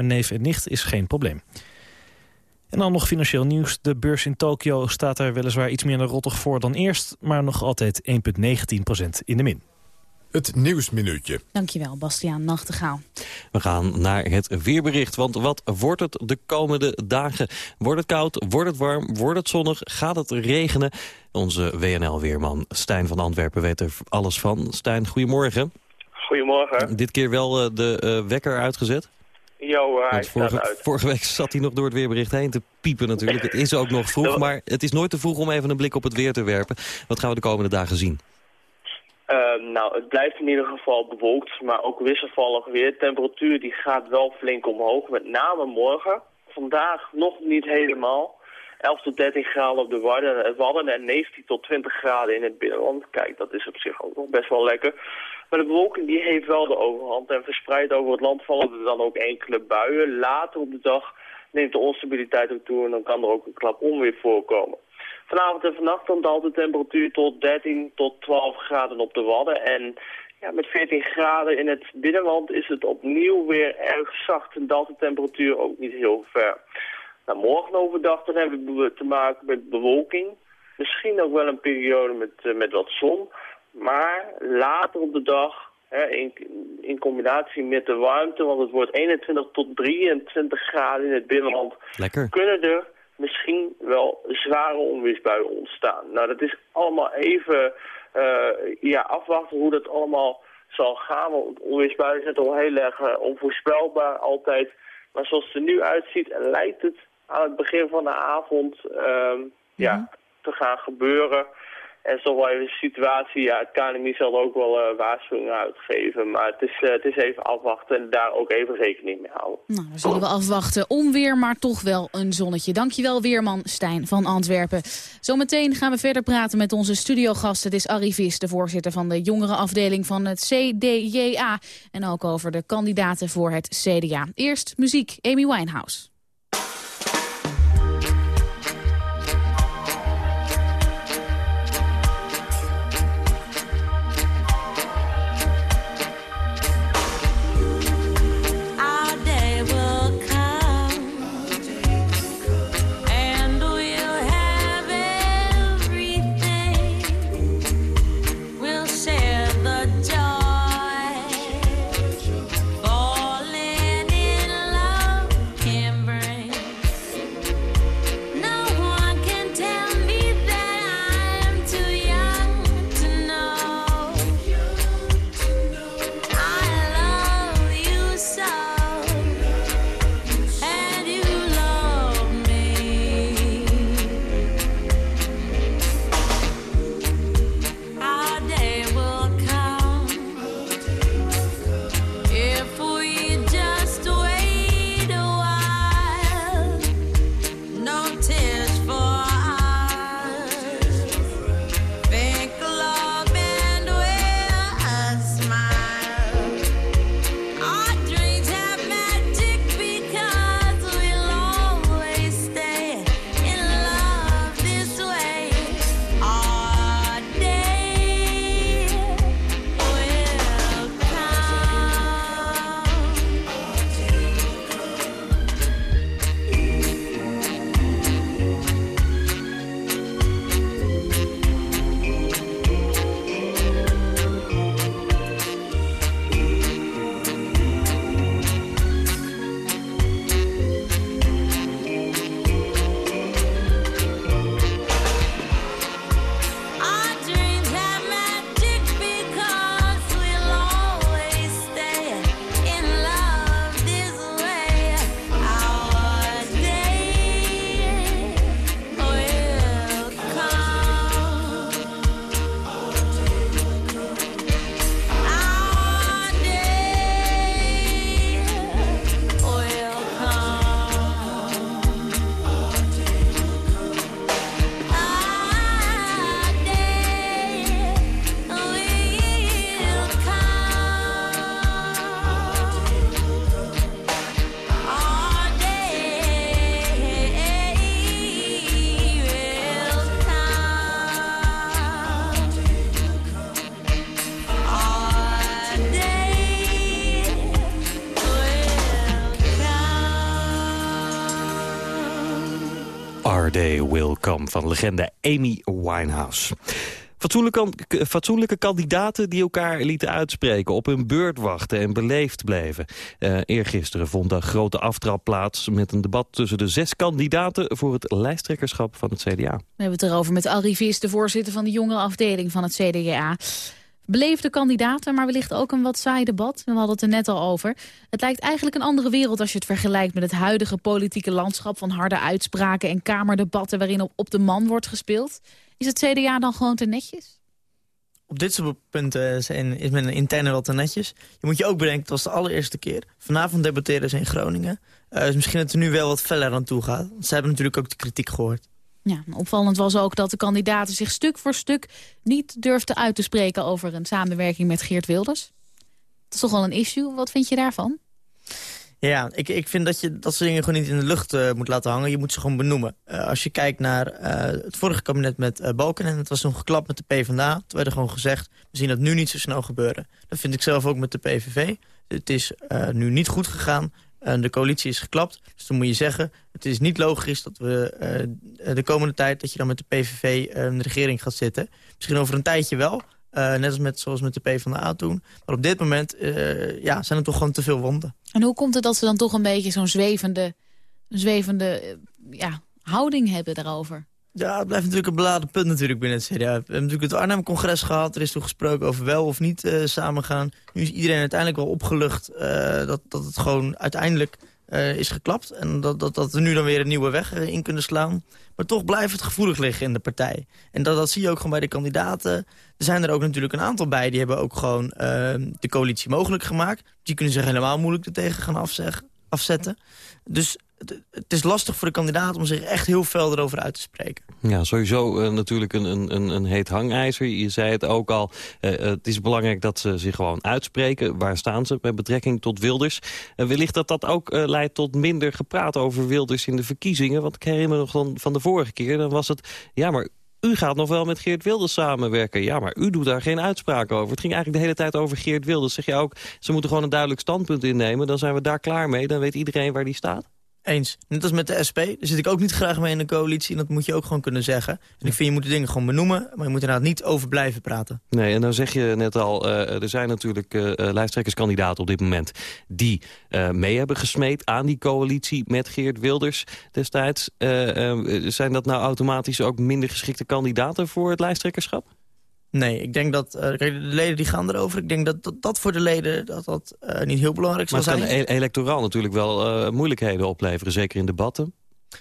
Maar neef en nicht is geen probleem. En dan nog financieel nieuws. De beurs in Tokio staat er weliswaar iets minder rottig voor dan eerst... maar nog altijd 1,19% in de min. Het Nieuwsminuutje. Dankjewel, Bastiaan Nachtegaal. We gaan naar het weerbericht, want wat wordt het de komende dagen? Wordt het koud, wordt het warm, wordt het zonnig, gaat het regenen? Onze WNL-weerman Stijn van Antwerpen weet er alles van. Stijn, goedemorgen. Goedemorgen. Dit keer wel eh, de eh, wekker uitgezet? Jo, hij vorige, uit. vorige week zat hij nog door het weerbericht heen te piepen natuurlijk. Het is ook nog vroeg, maar het is nooit te vroeg om even een blik op het weer te werpen. Wat gaan we de komende dagen zien? Ehm, nou, het blijft in ieder geval bewolkt, maar ook wisselvallig weer. De temperatuur die gaat wel flink omhoog, met name morgen. Vandaag nog niet helemaal. 11 tot 13 graden op de Wadden, eh, en 19 tot 20 graden in het binnenland. Kijk, dat is op zich ook nog best wel lekker. Maar de bewolking die heeft wel de overhand en verspreid over het land vallen er dan ook enkele buien. Later op de dag neemt de onstabiliteit ook toe en dan kan er ook een klap onweer voorkomen. Vanavond en vannacht dan daalt de temperatuur tot 13 tot 12 graden op de Wadden. En ja, met 14 graden in het binnenland is het opnieuw weer erg zacht en daalt de temperatuur ook niet heel ver. Nou, morgen overdag dan hebben we te maken met bewolking. Misschien ook wel een periode met, eh, met wat zon. Maar later op de dag, hè, in, in combinatie met de warmte, want het wordt 21 tot 23 graden in het binnenland, Lekker. kunnen er misschien wel zware onweersbuien ontstaan. Nou, dat is allemaal even eh, ja, afwachten hoe dat allemaal zal gaan. Want onweersbuien zijn toch heel erg eh, onvoorspelbaar altijd. Maar zoals het er nu uitziet, lijkt het aan het begin van de avond ehm, ja, te gaan gebeuren. En zo wel even de situatie, ja, het KNMI zal ook wel eh, waarschuwingen uitgeven. Maar het is, eh, het is even afwachten en daar ook even rekening mee houden. Nou, dan zullen we afwachten. Onweer, maar toch wel een zonnetje. Dankjewel, weerman Stijn van Antwerpen. Zometeen gaan we verder praten met onze studiogast. Het is Arie Vis, de voorzitter van de jongerenafdeling van het CDJA. En ook over de kandidaten voor het CDA. Eerst muziek, Amy Winehouse. Day van legende Amy Winehouse. Fatsoenlijke, fatsoenlijke kandidaten die elkaar lieten uitspreken... op hun beurt wachten en beleefd bleven. Eh eergisteren vond een grote aftrap plaats... met een debat tussen de zes kandidaten... voor het lijsttrekkerschap van het CDA. We hebben het erover met Al Rivis, de voorzitter van de jongere afdeling van het CDA. Beleefde kandidaten, maar wellicht ook een wat saai debat. We hadden het er net al over. Het lijkt eigenlijk een andere wereld als je het vergelijkt met het huidige politieke landschap van harde uitspraken en kamerdebatten waarin op, de man wordt gespeeld. Is het CDA dan gewoon te netjes? Op dit soort punten is men interne wel te netjes. Je moet je ook bedenken, het was de allereerste keer. Vanavond debatteren ze in Groningen. Eh, dus misschien dat het er nu wel wat feller aan toe gaat. Ze hebben natuurlijk ook de kritiek gehoord. Ja, opvallend was ook dat de kandidaten zich stuk voor stuk niet durfden uit te spreken over een samenwerking met Geert Wilders. Dat is toch wel een issue. Wat vind je daarvan? Ja, ik, ik vind dat je dat soort dingen gewoon niet in de lucht eh, moet laten hangen. Je moet ze gewoon benoemen. Eh, als je kijkt naar eh, het vorige kabinet met Balken... en het was toen geklapt met de PvdA... toen werd er gewoon gezegd, we zien dat nu niet zo snel gebeuren. Dat vind ik zelf ook met de PVV. Het is nu niet goed gegaan. En de coalitie is geklapt. Dus dan moet je zeggen, het is niet logisch dat we eh, de komende tijd... dat je dan met de PVV eh, in de regering gaat zitten. Misschien over een tijdje wel... Uh, net als met, zoals met de PvdA toen. Maar op dit moment ja, zijn er toch gewoon te veel wonden. En hoe komt het dat ze dan toch een beetje zo'n zwevende, zwevende ja, houding hebben daarover? Ja, het blijft natuurlijk een beladen punt natuurlijk binnen het CDA. We hebben natuurlijk het Arnhem-congres gehad. Er is toen gesproken over wel of niet uh, samengaan. Nu is iedereen uiteindelijk wel opgelucht dat, dat het gewoon uiteindelijk uh, is geklapt. En dat, dat, dat we nu dan weer een nieuwe weg in kunnen slaan. Maar toch blijft het gevoelig liggen in de partij. En dat, dat zie je ook gewoon bij de kandidaten. Er zijn er ook natuurlijk een aantal bij. Die hebben ook gewoon uh, de coalitie mogelijk gemaakt. Die kunnen zich helemaal moeilijk ertegen gaan afzeg, afzetten. Dus het, is lastig voor de kandidaat om zich echt heel fel erover uit te spreken. Ja, sowieso uh, natuurlijk een, een, een heet hangijzer. Je zei het ook al. Uh, het is belangrijk dat ze zich gewoon uitspreken. Waar staan ze met betrekking tot Wilders? Uh, wellicht dat dat ook leidt tot minder gepraat over Wilders in de verkiezingen. Want ik herinner me nog van, van de vorige keer. Dan was het, ja maar u gaat nog wel met Geert Wilders samenwerken. Ja, maar u doet daar geen uitspraak over. Het ging eigenlijk de hele tijd over Geert Wilders. Zeg je ook, ze moeten gewoon een duidelijk standpunt innemen. Dan zijn we daar klaar mee. Dan weet iedereen waar die staat. Eens. Net als met de SP. Daar zit ik ook niet graag mee in de coalitie. En dat moet je ook gewoon kunnen zeggen. En ik vind, je moet de dingen gewoon benoemen. Maar je moet inderdaad niet over blijven praten. Nee, en dan zeg je net al... Uh, er zijn natuurlijk uh, lijsttrekkerskandidaten op dit moment... die mee hebben gesmeed aan die coalitie met Geert Wilders destijds. zijn dat nou automatisch ook minder geschikte kandidaten voor het lijsttrekkerschap? Nee, ik denk dat... Uh, kijk, de leden die gaan erover. Ik denk dat dat, dat voor de leden dat dat, uh, niet heel belangrijk zal zijn. Maar het kan e electoraal natuurlijk wel uh, moeilijkheden opleveren. Zeker in debatten.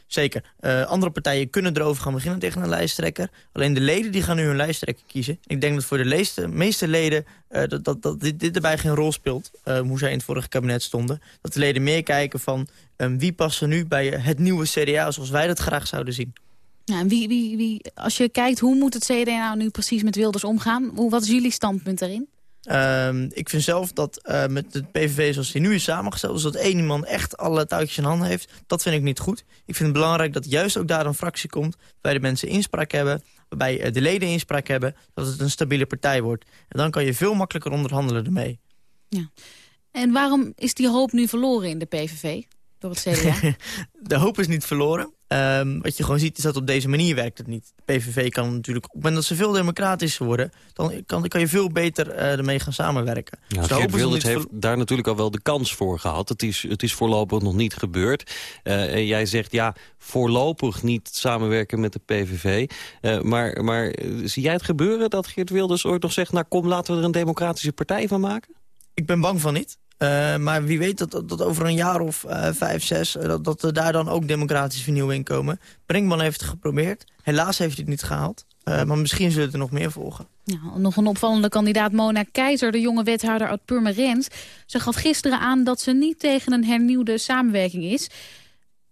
Zeker. Andere partijen kunnen erover gaan beginnen tegen een lijsttrekker. Alleen de leden die gaan nu hun lijsttrekker kiezen. Ik denk dat voor de leeste, meeste leden dat, dat, dat dit, dit erbij geen rol speelt. Hoe zij in het vorige kabinet stonden. Dat de leden meer kijken van um, wie past er nu bij het nieuwe CDA zoals wij dat graag zouden zien. En wie, wie, wie, als je kijkt, hoe moet het CDA nou nu precies met Wilders omgaan? Hoe, wat is jullie standpunt daarin? Um, ik vind zelf dat uh, met het PVV zoals die nu is samengesteld... dus dat één iemand echt alle touwtjes in handen heeft... dat vind ik niet goed. Ik vind het belangrijk dat juist ook daar een fractie komt... waarbij de mensen inspraak hebben, waarbij uh, de leden inspraak hebben... dat het een stabiele partij wordt. En dan kan je veel makkelijker onderhandelen ermee. Ja. En waarom is die hoop nu verloren in de PVV? Door het CDA? de hoop is niet verloren. Um, wat je gewoon ziet is dat op deze manier werkt het niet. De PVV kan natuurlijk, op het moment dat ze veel democratischer worden... dan kan, kan je veel beter uh, ermee gaan samenwerken. Ja, dus Geert Wilders heeft daar natuurlijk al wel de kans voor gehad. Het is, het is voorlopig nog niet gebeurd. Uh, en jij zegt, ja, voorlopig niet samenwerken met de PVV. Uh, maar, maar zie jij het gebeuren dat Geert Wilders ooit nog zegt... nou kom, laten we er een democratische partij van maken? Ik ben bang van niet. Uh, maar wie weet dat, dat, over een jaar of uh, vijf, zes... Uh, dat, dat er daar dan ook democratische vernieuwing komen. Brinkman heeft het geprobeerd. Helaas heeft hij het niet gehaald. maar misschien zullen er nog meer volgen. Ja, nog een opvallende kandidaat Mona Keizer, de jonge wethouder uit Purmerend. Ze gaf gisteren aan dat ze niet tegen een hernieuwde samenwerking is.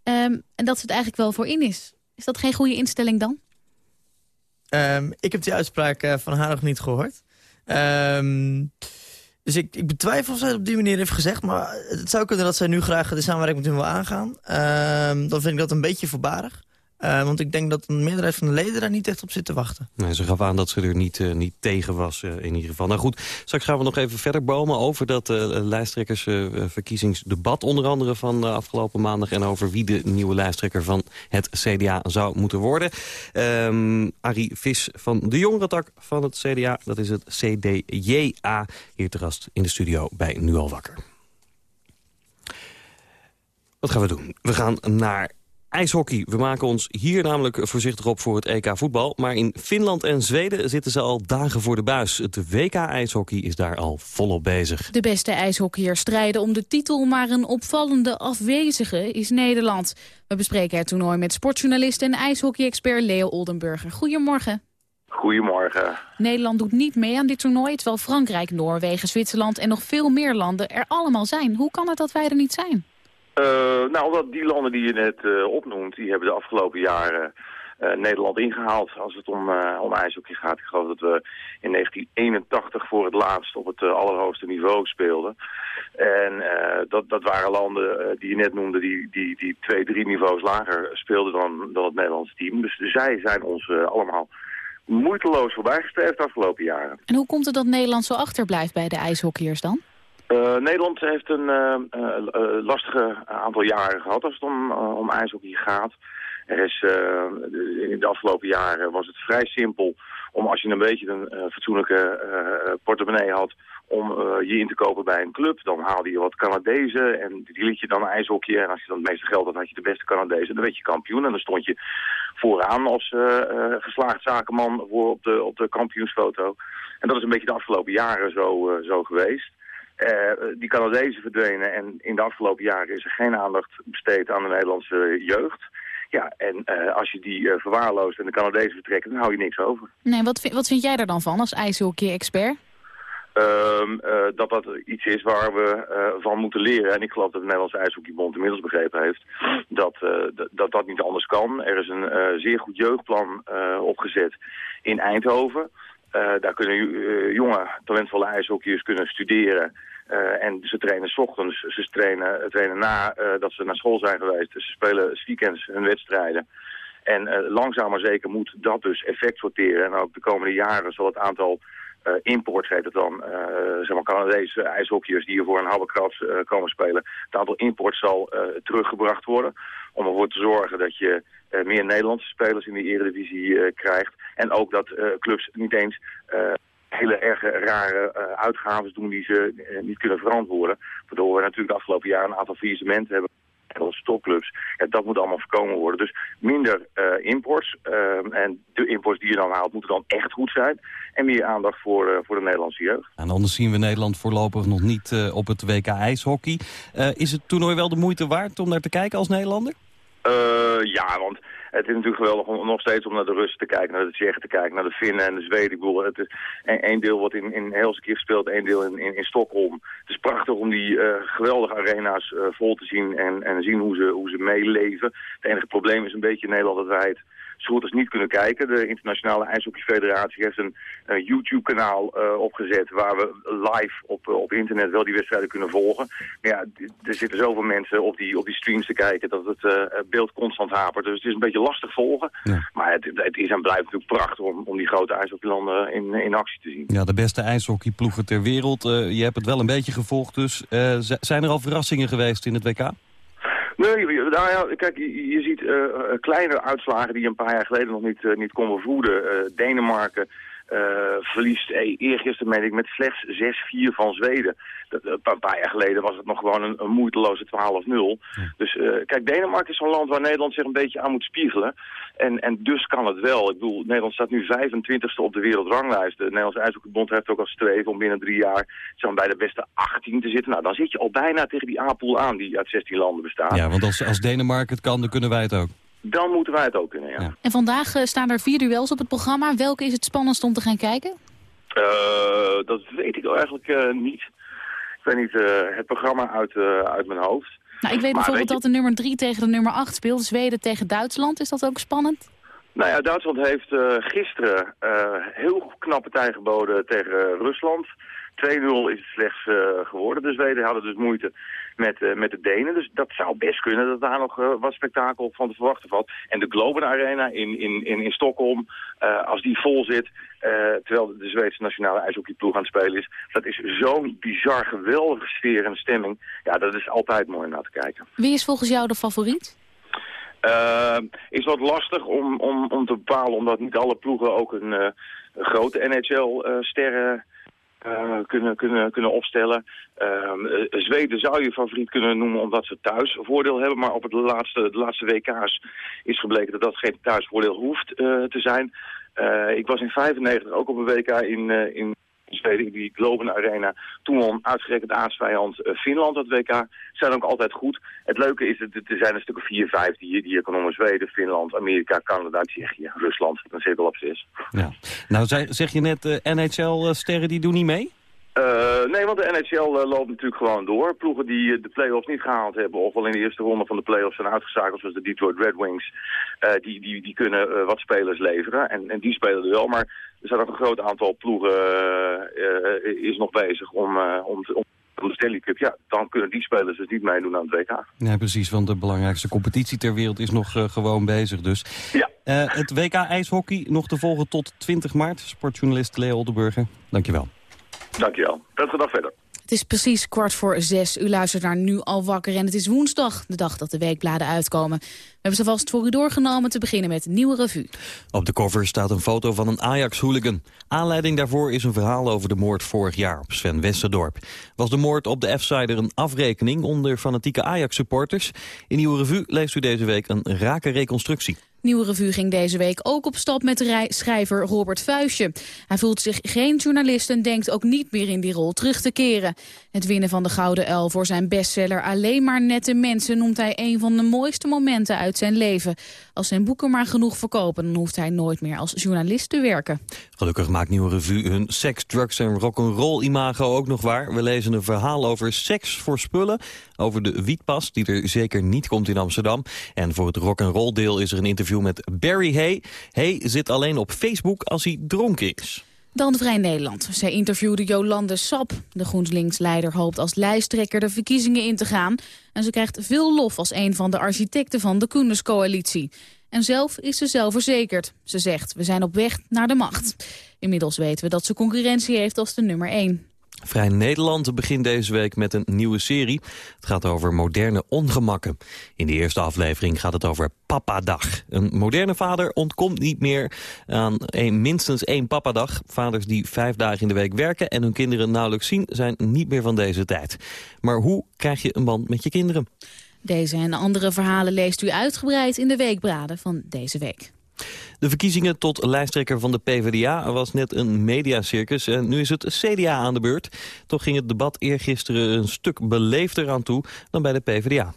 Um, en dat ze het eigenlijk wel voor in is. Is dat geen goede instelling dan? Um, ik heb die uitspraak van haar nog niet gehoord. Um, Dus ik, ik betwijfel of zij het op die manier heeft gezegd. Maar het zou kunnen dat zij nu graag de samenwerking met hun wil aangaan. Uh, dan vind ik dat een beetje voorbarig. Eh, want ik denk dat een meerderheid van de leden daar niet echt op zit te wachten. Nee, ze gaf aan dat ze er niet, eh, niet tegen was eh, in ieder geval. Nou goed, straks gaan we nog even verder bomen over dat lijsttrekkersverkiezingsdebat... onder andere van afgelopen maandag... en over wie de nieuwe lijsttrekker van het CDA zou moeten worden. Ehm Arie Vis van de jongere tak van het CDA, dat is het CDJA... hier te gast in de studio bij Nu Al Wakker. Wat gaan we doen? We gaan naar ijshockey. We maken ons hier namelijk voorzichtig op voor het EK voetbal. Maar in Finland en Zweden zitten ze al dagen voor de buis. Het WK ijshockey is daar al volop bezig. De beste ijshockeyers strijden om de titel, maar een opvallende afwezige is Nederland. We bespreken het toernooi met sportjournalist en ijshockey-expert Leo Oldenburger. Goedemorgen. Goedemorgen. Nederland doet niet mee aan dit toernooi, terwijl Frankrijk, Noorwegen, Zwitserland en nog veel meer landen er allemaal zijn. Hoe kan het dat wij er niet zijn? Eh, nou, omdat die landen die je net eh, opnoemt, die hebben de afgelopen jaren eh, Nederland ingehaald als het om, eh, om ijshockey gaat. Ik geloof dat we in 1981 voor het laatst op het allerhoogste niveau speelden. En dat, dat waren landen die je net noemde, die, die, die twee, drie niveaus lager speelden dan, dan het Nederlandse team. Dus zij zijn ons allemaal moeiteloos voorbijgestreefd de afgelopen jaren. En hoe komt het dat Nederland zo achterblijft bij de ijshockeyers dan? Eh, Nederland heeft een eh, eh, eh, lastige aantal jaren gehad als het om, om ijshockey gaat. Er is, in de afgelopen jaren was het vrij simpel om als je een beetje een fatsoenlijke portemonnee had om je in te kopen bij een club. Dan haalde je wat Canadezen en die liet je dan ijshockey. En als je dan het meeste geld had, had je de beste Canadezen. Dan werd je kampioen en dan stond je vooraan als eh, geslaagd zakenman voor op, de, op de kampioensfoto. En dat is een beetje de afgelopen jaren zo, zo geweest. Eh, die Canadezen verdwenen en in de afgelopen jaren is er geen aandacht besteed aan de Nederlandse jeugd. Ja, en eh, als je die eh, verwaarloost en de Canadezen vertrekken, dan hou je niks over. Nee, wat, vind- wat vind jij daar dan van als ijshockey-expert? Ehm, eh, dat dat iets is waar we van moeten leren. En ik geloof dat de Nederlandse IJshockeybond inmiddels begrepen heeft dat, dat dat niet anders kan. Er is een zeer goed jeugdplan opgezet in Eindhoven. Daar kunnen jonge, talentvolle ijshockeyers kunnen studeren. Eh, en ze trainen 's ochtends, ze trainen, trainen na eh, dat ze naar school zijn geweest. Ze spelen weekends hun wedstrijden. En eh, langzaam maar zeker moet dat dus effect sorteren. En ook de komende jaren zal het aantal eh imports, heet het dan, eh, zeg maar Canadese ijshockeyers die hier voor een habbekrats eh komen spelen. Het aantal imports zal eh, teruggebracht worden. Om ervoor te zorgen dat je eh, meer Nederlandse spelers in de eredivisie eh, krijgt. En ook dat eh, clubs niet eens eh, hele erge rare eh, uitgaven doen die ze eh, niet kunnen verantwoorden. Waardoor we natuurlijk de afgelopen jaren een aantal faillissementen hebben Nederlandse topclubs. Ja, dat moet allemaal voorkomen worden. Dus minder eh, imports. en de imports die je dan haalt moeten dan echt goed zijn. En meer aandacht voor, voor de Nederlandse jeugd. En anders zien we Nederland voorlopig nog niet op het WK ijshockey. Is het toernooi wel de moeite waard om naar te kijken als Nederlander? Ja, want het is natuurlijk geweldig om nog steeds om naar de Russen te kijken, naar de Tsjechen te kijken, naar de Finnen en de Zweden. Ik het is één deel wat in, in Helsinki gespeeld, één deel in, in, Stockholm. Het is prachtig om die eh, geweldige arena's eh, vol te zien en, en zien hoe ze, hoe ze meeleven. Het enige probleem is een beetje in Nederland dat goed als niet kunnen kijken. De Internationale IJshockeyfederatie heeft een, YouTube-kanaal eh, opgezet waar we live op, eh, op internet wel die wedstrijden kunnen volgen. Maar ja, er zitten zoveel mensen op die, op die streams te kijken dat het eh, beeld constant hapert. Dus het is een beetje lastig volgen. Maar het, het is en blijft natuurlijk prachtig om, om die grote ijshockeylanden in, in actie te zien. Ja, de beste ijshockeyploegen ter wereld. Je hebt het wel een beetje gevolgd dus. Zijn er al verrassingen geweest in het WK? Nee, nou ja, kijk, je, je ziet eh, eh, kleine uitslagen die een paar jaar geleden nog niet, eh, niet kon bevoeden. Denemarken verliest eh, eergisteren, meen ik, met slechts 6-4 van Zweden. Dat, eh, een paar jaar geleden was het nog gewoon een, een moeiteloze 12-0. Dus eh, kijk, Denemarken is zo'n land waar Nederland zich een beetje aan moet spiegelen. En, en dus kan het wel. Ik bedoel, Nederland staat nu 25e op de wereldranglijst. De Nederlandse IJshockeybond heeft ook als streven om binnen drie jaar bij de beste 18 te zitten. Nou, dan zit je al bijna tegen die A-pool aan die uit 16 landen bestaat. Ja, want als, als Denemarken het kan, dan kunnen wij het ook. Dan moeten wij het ook kunnen, ja. En vandaag eh, staan er vier duels op het programma. Welke is het spannendst om te gaan kijken? Eh, dat weet ik eigenlijk eh, niet. Ik weet niet uh, het programma uit, uh, uit mijn hoofd. Nou, ik weet Maar bijvoorbeeld weet je- dat de nummer 3 tegen de nummer 8 speelt. Zweden tegen Duitsland. Is dat ook spannend? Nou ja, Duitsland heeft uh, gisteren uh, heel knappe partij geboden tegen Rusland. 2-0 is het slechts uh, geworden. De Zweden hadden dus moeite met, eh, met de Denen. Dus dat zou best kunnen dat daar nog eh, wat spektakel van te verwachten valt. En de Globen Arena in, in, in, in Stockholm, eh, als die vol zit... terwijl de Zweedse nationale ijshockeyploeg aan het spelen is... dat is zo'n bizar geweldige sfeer en stemming. Ja, dat is altijd mooi om naar te kijken. Wie is volgens jou de favoriet? Is wat lastig om, om, om te bepalen, omdat niet alle ploegen ook een, grote NHL-sterren kunnen, kunnen, kunnen opstellen. Ehm, eh, Zweden zou je favoriet kunnen noemen omdat ze thuis voordeel hebben, maar op het laatste, de laatste WK's is gebleken dat dat geen thuisvoordeel hoeft eh, te zijn. Eh, ik was in 95 ook op een WK in, eh, in Zweden, die Globen Arena. Toen won uitgerekend aardsvijand eh, Finland dat WK. Zijn ook altijd goed. Het leuke is, dat er zijn een stuk of vier, vijf die, die je kan noemen. Zweden, Finland, Amerika, Canada, Tsjechië, Rusland. Dan zit al op zes. Ja. Nou, zeg je net, eh, NHL-sterren die doen niet mee? Eh, nee, want de NHL eh, loopt natuurlijk gewoon door. Ploegen die eh, de play-offs niet gehaald hebben... of wel in de eerste ronde van de play-offs zijn uitgeschakeld... zoals de Detroit Red Wings... die, die, die kunnen wat spelers leveren. En, en die spelen er wel. Maar er zijn nog een groot aantal ploegen... is nog bezig om, om, om de Stanley Cup. Ja, dan kunnen die spelers dus niet meedoen aan het WK. Ja, precies, want de belangrijkste competitie ter wereld is nog gewoon bezig dus. Ja. Het WK ijshockey nog te volgen tot 20 maart. Sportjournalist Leo Oldenburger, dankjewel. Dankjewel. Prettige dag verder. Het is precies kwart voor zes. U luistert naar Nu al wakker en het is woensdag, de dag dat de weekbladen uitkomen. We hebben ze vast voor u doorgenomen te beginnen met Nieuwe Revue. Op de cover staat een foto van een Ajax-hooligan. Aanleiding daarvoor is een verhaal over de moord vorig jaar op Sven Westerdorp. Was de moord op de F-sider een afrekening onder fanatieke Ajax-supporters? In Nieuwe Revue leest u deze week een rake reconstructie. Nieuwe Revue ging deze week ook op stap met rij- schrijver Robert Vuijsje. Hij voelt zich geen journalist en denkt ook niet meer in die rol terug te keren. Het winnen van de Gouden Uil voor zijn bestseller Alleen maar nette mensen... noemt hij een van de mooiste momenten uit zijn leven. Als zijn boeken maar genoeg verkopen... dan hoeft hij nooit meer als journalist te werken. Gelukkig maakt Nieuwe Revue hun seks, drugs en rock'n'roll imago ook nog waar. We lezen een verhaal over seks voor spullen, over de wietpas die er zeker niet komt in Amsterdam. En voor het rock'n'roll deel is er een interview met Barry Hay. Hay zit alleen op Facebook als hij dronken is. Dan Vrij Nederland. Zij interviewde Jolande Sap. De GroenLinks-leider hoopt als lijsttrekker de verkiezingen in te gaan. En ze krijgt veel lof als een van de architecten van de Koenderscoalitie. En zelf is ze zelfverzekerd. Ze zegt, we zijn op weg naar de macht. Inmiddels weten we dat ze concurrentie heeft als de nummer 1. Vrij Nederland begint deze week met een nieuwe serie. Het gaat over moderne ongemakken. In de eerste aflevering gaat het over Papadag. Een moderne vader ontkomt niet meer aan een, minstens één Papadag. Vaders die vijf dagen in de week werken en hun kinderen nauwelijks zien... zijn niet meer van deze tijd. Maar hoe krijg je een band met je kinderen? Deze en andere verhalen leest u uitgebreid in de weekbraden van deze week. De verkiezingen tot lijsttrekker van de PvdA was net een mediacircus en nu is het CDA aan de beurt. Toch ging het debat eergisteren een stuk beleefder aan toe dan bij de PvdA.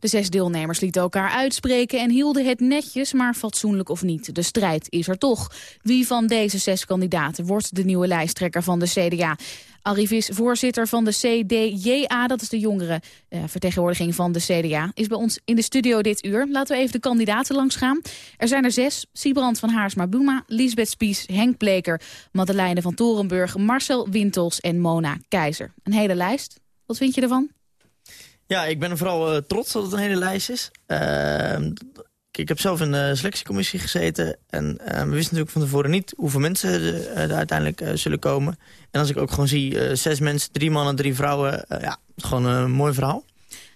De zes deelnemers lieten elkaar uitspreken en hielden het netjes, maar fatsoenlijk of niet. De strijd is er toch. Wie van deze zes kandidaten wordt de nieuwe lijsttrekker van de CDA? Arrivis, voorzitter van de CDJA, dat is de jongere eh, vertegenwoordiging van de CDA, is bij ons in de studio dit uur. Laten we even de kandidaten langs gaan. Er zijn er zes. Siebrand van Haarsma-Buma, Lisbeth Spies, Henk Bleker, Madeleine van Torenburg, Marcel Wintels en Mona Keizer. Een hele lijst. Wat vind je ervan? Ja, ik ben vooral eh, trots dat het een hele lijst is. Ehm, ik heb zelf in de selectiecommissie gezeten. En eh, we wisten natuurlijk van tevoren niet hoeveel mensen er, eh, uiteindelijk eh, zullen komen. En als ik ook gewoon zie, zes mensen, drie mannen, drie vrouwen. ja, gewoon een mooi verhaal.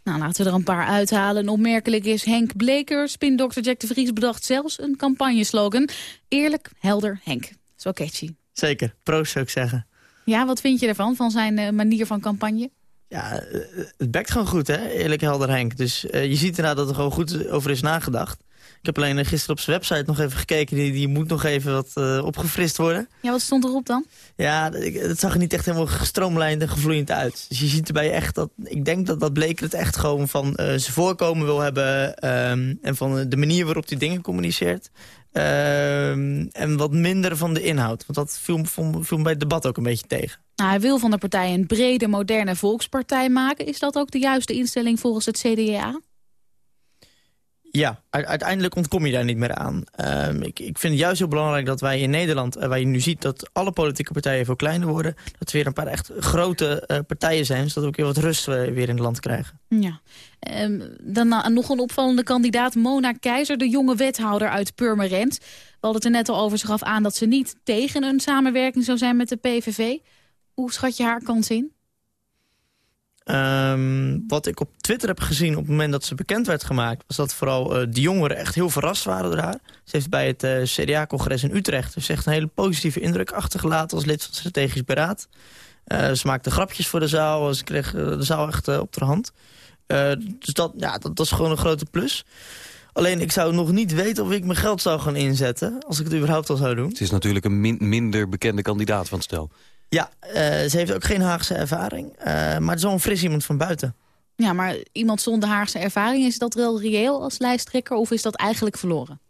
Nou, laten we er een paar uithalen. Opmerkelijk is Henk Bleker, spindokter Jack de Vries, bedacht zelfs een campagneslogan. Eerlijk, helder, Henk. Zo catchy. Zeker, proost zou ik zeggen. Ja, wat vind je ervan, van zijn manier van campagne? Ja, het bekt gewoon goed, hè? Eerlijk helder Henk. Dus je ziet inderdaad dat er gewoon goed over is nagedacht. Ik heb alleen eh, gisteren op zijn website nog even gekeken. Die, die moet nog even wat eh, opgefrist worden. Ja, wat stond erop dan? Ja, het zag er niet echt helemaal gestroomlijnd en gevloeiend uit. Dus je ziet erbij echt dat... Ik denk dat dat Bleker het echt gewoon van eh, zijn voorkomen wil hebben... ehm, en van de manier waarop hij dingen communiceert. Ehm, en wat minder van de inhoud. Want dat viel, viel, viel me bij het debat ook een beetje tegen. Nou, hij wil van de partij een brede, moderne volkspartij maken. Is dat ook de juiste instelling volgens het CDA? Ja, uiteindelijk ontkom je daar niet meer aan. Ehm, ik, ik vind het juist heel belangrijk dat wij in Nederland, eh, waar je nu ziet dat alle politieke partijen veel kleiner worden, dat we weer een paar echt grote eh, partijen zijn, zodat we ook weer wat rust eh, weer in het land krijgen. Ja. Ehm, dan nog een opvallende kandidaat, Mona Keizer, de jonge wethouder uit Purmerend. We hadden het er net al over, ze gaf aan dat ze niet tegen een samenwerking zou zijn met de PVV. Hoe schat je haar kans in? Ehm, wat ik op Twitter heb gezien op het moment dat ze bekend werd gemaakt... was dat vooral eh, de jongeren echt heel verrast waren door. Ze heeft bij het eh, CDA-congres in Utrecht dus echt een hele positieve indruk achtergelaten... als lid van het strategisch beraad. Eh, ze maakte grapjes voor de zaal, ze kreeg de zaal echt op de hand. Dus dat, ja, dat, is gewoon een grote plus. Alleen ik zou nog niet weten of ik mijn geld zou gaan inzetten... als ik het überhaupt al zou doen. Het is natuurlijk een min- minder bekende kandidaat van stel. Ja, eh, ze heeft ook geen Haagse ervaring. eh, maar het is wel een fris iemand van buiten. Ja, maar iemand zonder Haagse ervaring, is dat wel reëel als lijsttrekker of is dat eigenlijk verloren?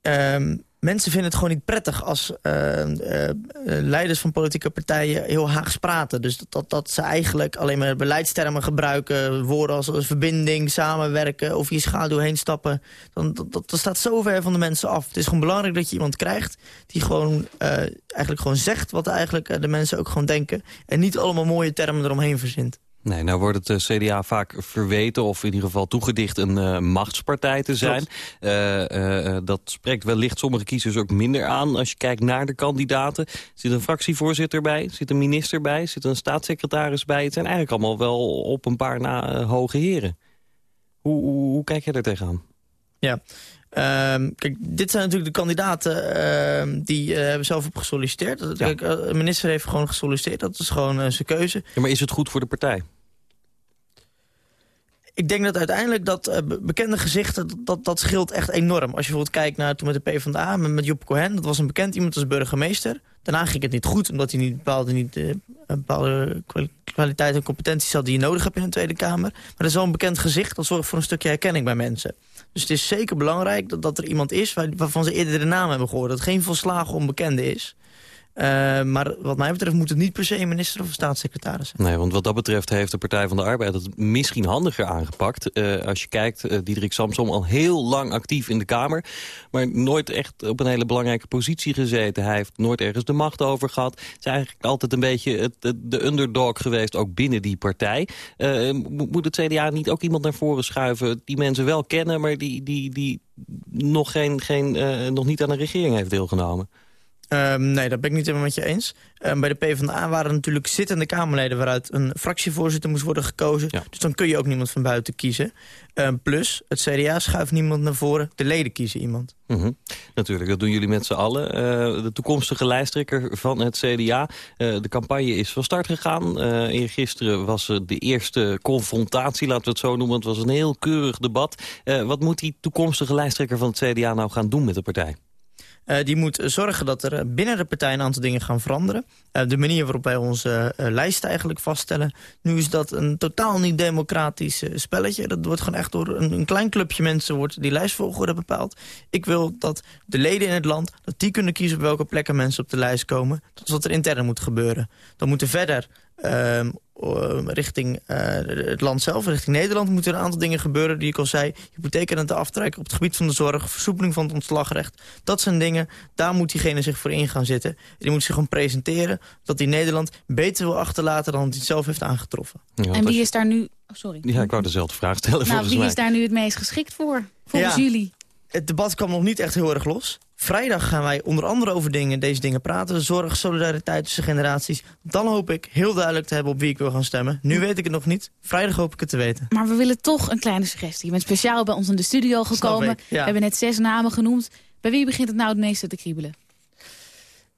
Ehm, mensen vinden het gewoon niet prettig als eh, eh, leiders van politieke partijen heel Haags praten. Dus dat, dat, dat ze eigenlijk alleen maar beleidstermen gebruiken. Woorden als, verbinding, samenwerken, over je schaduw heen stappen. Dan, dat, dat, dat staat zo ver van de mensen af. Het is gewoon belangrijk dat je iemand krijgt die gewoon eh, eigenlijk gewoon zegt wat eigenlijk eh, de mensen ook gewoon denken. En niet allemaal mooie termen eromheen verzint. Nee, nou wordt het eh, CDA vaak verweten of in ieder geval toegedicht een eh, machtspartij te zijn. Eh, dat spreekt wellicht sommige kiezers ook minder aan als je kijkt naar de kandidaten. Zit een fractievoorzitter bij, zit een minister bij, zit een staatssecretaris bij. Het zijn eigenlijk allemaal wel op een paar na hoge heren. Hoe, hoe, hoe kijk jij daar tegenaan? Ja. Ehm, kijk, dit zijn natuurlijk de kandidaten ehm, die hebben zelf op gesolliciteerd. Kijk, eh, de minister heeft gewoon gesolliciteerd. Dat is gewoon zijn keuze. Ja, maar is het goed voor de partij? Ik denk dat uiteindelijk dat eh, be- bekende gezichten, dat, dat, scheelt echt enorm. Als je bijvoorbeeld kijkt naar toen met de PvdA, met, met Job Cohen. Dat was een bekend iemand als burgemeester. Daarna ging het niet goed, omdat hij niet bepaalde, niet, eh, bepaalde kwali- kwaliteit en competenties had die je nodig hebt in de Tweede Kamer. Maar dat is wel een bekend gezicht, dat zorgt voor een stukje herkenning bij mensen. Dus het is zeker belangrijk dat, dat er iemand is waar- waarvan ze eerder de naam hebben gehoord. Dat geen volslagen onbekende is. Eh, maar wat mij betreft moet het niet per se een minister of staatssecretaris zijn. Nee, want wat dat betreft heeft de Partij van de Arbeid het misschien handiger aangepakt. Eh, als je kijkt, eh Diederik Samsom al heel lang actief in de Kamer... maar nooit echt op een hele belangrijke positie gezeten. Hij heeft nooit ergens de macht over gehad. Het is eigenlijk altijd een beetje het, de underdog geweest, ook binnen die partij. Mo- moet het CDA niet ook iemand naar voren schuiven... die mensen wel kennen, maar die, die, die nog, geen, geen, nog niet aan een regering heeft deelgenomen? Ehm, nee, dat ben ik niet helemaal met je eens. Ehm, bij de PvdA waren natuurlijk zittende Kamerleden... waaruit een fractievoorzitter moest worden gekozen. Dus dan kun je ook niemand van buiten kiezen. Ehm, plus, het CDA schuift niemand naar voren. De leden kiezen iemand. Mhm. Natuurlijk, dat doen jullie met z'n allen. Eh, de toekomstige lijsttrekker van het CDA. Eh, de campagne is van start gegaan. Eh eergisteren was de eerste confrontatie, laten we het zo noemen. Het was een heel keurig debat. Wat moet die toekomstige lijsttrekker van het CDA nou gaan doen met de partij? Eh, die moet zorgen dat er eh, binnen de partij een aantal dingen gaan veranderen. Eh, de manier waarop wij onze eh, lijst eigenlijk vaststellen. Nu is dat een totaal niet democratisch spelletje. Dat wordt gewoon echt door een, een klein clubje mensen wordt die lijstvolgorde bepaald. Ik wil dat de leden in het land, dat die kunnen kiezen op welke plekken mensen op de lijst komen. Dat is wat er intern moet gebeuren. Dan moeten verder ehm, eh, richting eh, het land zelf, richting Nederland... moeten er een aantal dingen gebeuren die ik al zei. Hypotheekrente aftrek op het gebied van de zorg... versoepeling van het ontslagrecht. Dat zijn dingen, daar moet diegene zich voor in gaan zitten. Die moet zich gewoon presenteren dat hij Nederland beter wil achterlaten... dan hij het zelf heeft aangetroffen. en wie is daar nu... Oh, sorry. Ja, ik wou dezelfde vraag stellen Nou, volgens wie mij. is daar nu het meest geschikt voor? Volgens Ja. jullie? Het debat kwam nog niet echt heel erg los. Vrijdag gaan wij onder andere over dingen, deze dingen praten. Zorg, solidariteit tussen generaties. Dan hoop ik heel duidelijk te hebben op wie ik wil gaan stemmen. Nu weet ik het nog niet. Vrijdag hoop ik het te weten. Maar we willen toch een kleine suggestie. Je bent speciaal bij ons in de studio gekomen. ik, ja. We hebben net zes namen genoemd. Bij wie begint het nou het meeste te kriebelen?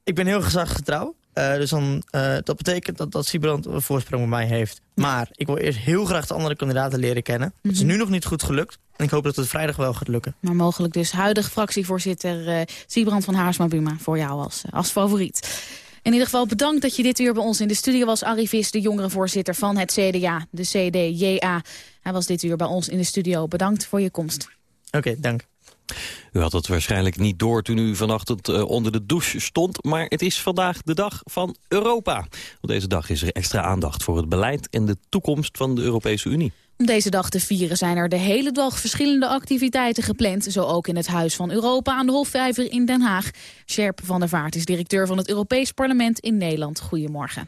Ik ben heel gezagsgetrouw. Eh, dus dan, eh, dat betekent dat, dat Siebrand een voorsprong bij mij heeft. Maar ik wil eerst heel graag de andere kandidaten leren kennen. Dat is Mhm. nu nog niet goed gelukt. En ik hoop dat het vrijdag wel gaat lukken. Maar mogelijk dus huidig fractievoorzitter eh Siebrand van Haarsma-Buma voor jou als, eh, als favoriet. In ieder geval bedankt dat je dit uur bij ons in de studio was. Arrivis, de jongerenvoorzitter van het CDA, de CDJA. Hij was dit uur bij ons in de studio. Bedankt voor je komst. Oké, dank. U had het waarschijnlijk niet door toen u vanochtend eh, onder de douche stond... maar het is vandaag de dag van Europa. Op deze dag is er extra aandacht voor het beleid en de toekomst van de Europese Unie. Om deze dag te vieren zijn er de hele dag verschillende activiteiten gepland. Zo ook in het Huis van Europa aan de Hofvijver in Den Haag. Sjerp van der Vaart is directeur van het Europees Parlement in Nederland. Goedemorgen.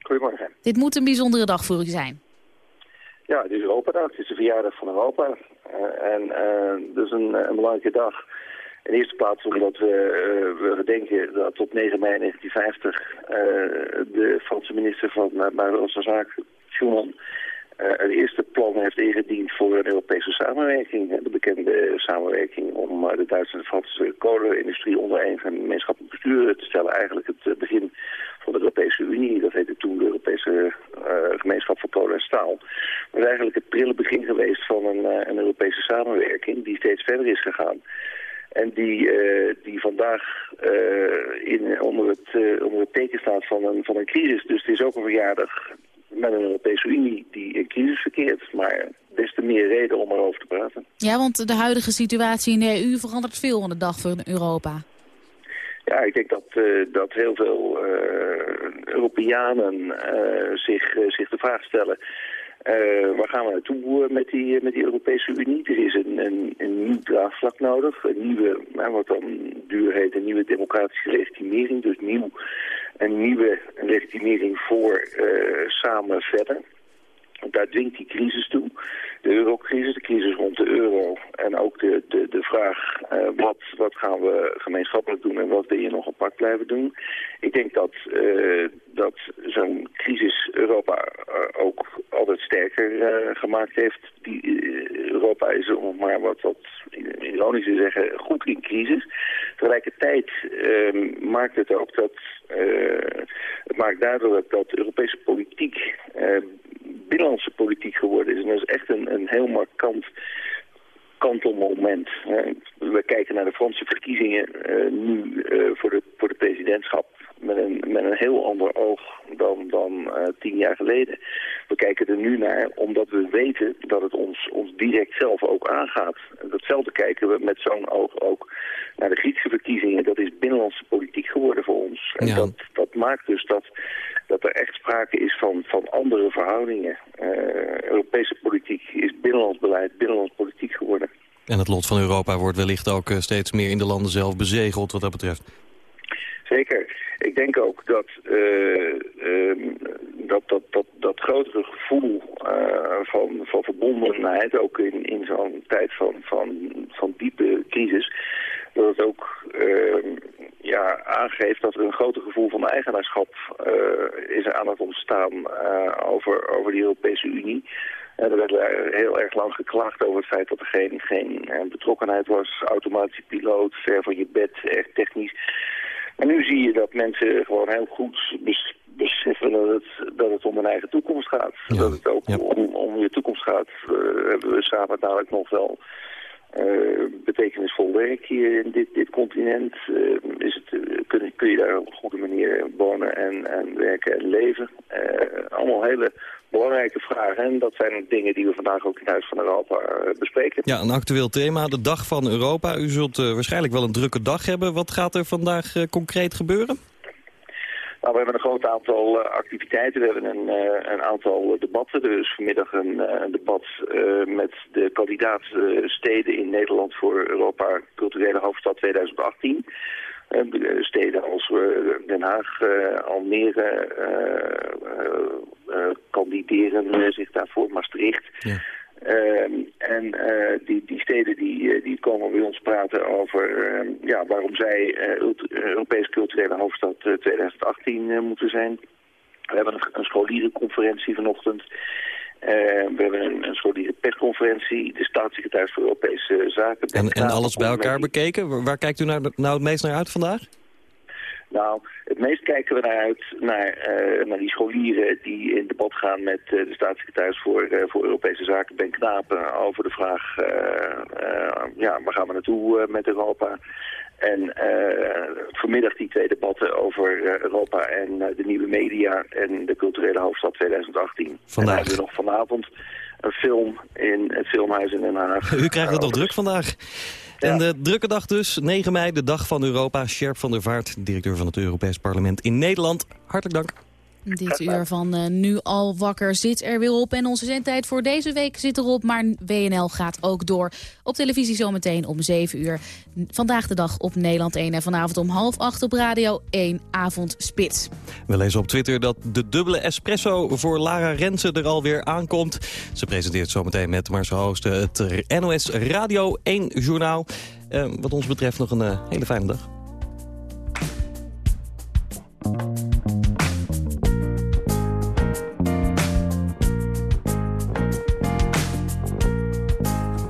Goedemorgen. Dit moet een bijzondere dag voor u zijn. Ja, het is Europadag. Het is de verjaardag van Europa. Eh, en dat is een, een belangrijke dag. In de eerste plaats omdat we, eh, we gedenken dat op 9 mei 1950 eh, de Franse minister van uh, Buitenlandse Zaken, Schuman, eh, het eerste plan heeft ingediend voor een Europese samenwerking. De bekende samenwerking om eh, de Duitse en Franse kolenindustrie onder één gemeenschappelijk bestuur te stellen. Eigenlijk het eh, begin van de Europese Unie. Dat heette toen de Europese eh, Gemeenschap voor Kolen en Staal. Dat is eigenlijk het prille begin geweest van een, eh, een Europese samenwerking die steeds verder is gegaan. En die, eh, die vandaag eh, in, onder, het, eh, onder het teken staat van een, van een crisis. Dus het is ook een verjaardag met een Europese Unie die in crisis verkeert. Maar des te meer reden om erover te praten. Ja, want de huidige situatie in de EU verandert veel van de dag voor Europa. Ja, ik denk dat, eh, dat heel veel eh, Europeanen eh, zich, zich de vraag stellen... eh, waar gaan we naartoe eh, met die, met die Europese Unie? Er is een, een, een nieuw draagvlak nodig. Een nieuwe, wat dan duur heet, een nieuwe democratische legitimering. Dus nieuw, een nieuwe legitimering voor eh, samen verder. Daar dwingt die crisis toe. De eurocrisis, de crisis rond de euro en ook de, de, de vraag eh, wat, wat gaan we gemeenschappelijk doen en wat wil je nog apart blijven doen. Ik denk dat, eh, dat zo'n crisis Europa eh, ook altijd sterker gemaakt heeft. Die, Europa is, om maar wat, wat ironisch te zeggen, goed in crisis. Tegelijkertijd eh, maakt het ook dat, het maakt duidelijk dat Europese politiek politiek geworden is. En dat is echt een, een heel markant kantelmoment. We kijken naar de Franse verkiezingen eh, nu eh, voor, de, voor de presidentschap met een, met een heel ander oog dan, dan eh, tien jaar geleden. We kijken er nu naar omdat we weten dat het ons, ons direct zelf ook aangaat. Datzelfde kijken we met zo'n oog ook naar de Griekse verkiezingen. Dat is binnenlandse politiek geworden voor ons. En Ja. dat maakt dus dat, dat er echt sprake is van, van andere verhoudingen. Eh, Europese politiek is binnenlands beleid, binnenlands politiek geworden. En het lot van Europa wordt wellicht ook eh, steeds meer in de landen zelf bezegeld wat dat betreft. Zeker. Ik denk ook dat eh, ehm, dat, dat, dat, dat grotere gevoel van, van verbondenheid, ook in, in zo'n tijd van, van, van diepe crisis, dat het ook ehm, ja, aangeeft dat er een groter gevoel van eigenaarschap eh, is aan het ontstaan eh, over, over die Europese Unie. En er werd eh, heel erg lang geklaagd over het feit dat er geen, geen eh, betrokkenheid was. Automatische piloot, ver van je bed, echt technisch. En nu zie je dat mensen gewoon heel goed bes- beseffen dat het, dat het om hun eigen toekomst gaat. Dat het ook om, om je toekomst gaat. Eh, hebben we samen dadelijk nog wel eh, betekenisvol werk hier in dit, dit continent. Eh, is het, eh, kun, kun je daar op een goede manier wonen en, en werken en leven? Allemaal hele belangrijke vragen. En dat zijn dingen die we vandaag ook in Huis van Europa bespreken. Ja, een actueel thema, de Dag van Europa. U zult waarschijnlijk wel een drukke dag hebben. Wat gaat er vandaag concreet gebeuren? Nou, we hebben een groot aantal eh, activiteiten. We hebben een, eh, een aantal debatten. Er is vanmiddag een, eh, debat met de kandidaatsteden in Nederland voor Europa Culturele Hoofdstad 2018. Eh, be- steden als Den Haag, Almere kandideren zich daarvoor, Maastricht. Ehm, en eh, die, die steden die, eh, die komen bij ons praten over ehm, ja, waarom zij Ult- Europese culturele hoofdstad eh, 2018 eh, moeten zijn. We hebben een, een scholierenconferentie vanochtend. Eh, we hebben een, een scholierenpersconferentie. De staatssecretaris voor Europese Zaken. En, en alles bij elkaar bekeken? Waar, waar kijkt u nou, nou het meest naar uit vandaag? Nou, het meest kijken we naar uit naar, eh, naar die scholieren die in debat gaan met eh, de staatssecretaris voor, eh, voor Europese Zaken, Ben Knapen, over de vraag, ja, waar gaan we naartoe met Europa? En vanmiddag die twee debatten over Europa en de nieuwe media en de culturele hoofdstad 2018. Vandaag. En hebben we nog vanavond een film in het Filmhuis in Den Haag. U krijgt het nog druk vandaag. En de drukke dag dus, 9 mei, de dag van Europa. Sjerp van der Vaart, directeur van het Europees Parlement in Nederland. Hartelijk dank. Dit uur van eh, Nu al wakker zit er weer op. En onze zendtijd voor deze week zit erop. Maar WNL gaat ook door. Op televisie zometeen om 7 uur. Vandaag de dag op Nederland 1. En vanavond om half 8 op Radio 1 Avondspits. We lezen op Twitter dat de dubbele espresso voor Lara Rensen er alweer aankomt. Ze presenteert zometeen met Marcel Hoosten het NOS Radio 1 journaal. Eh, wat ons betreft nog een eh, hele fijne dag.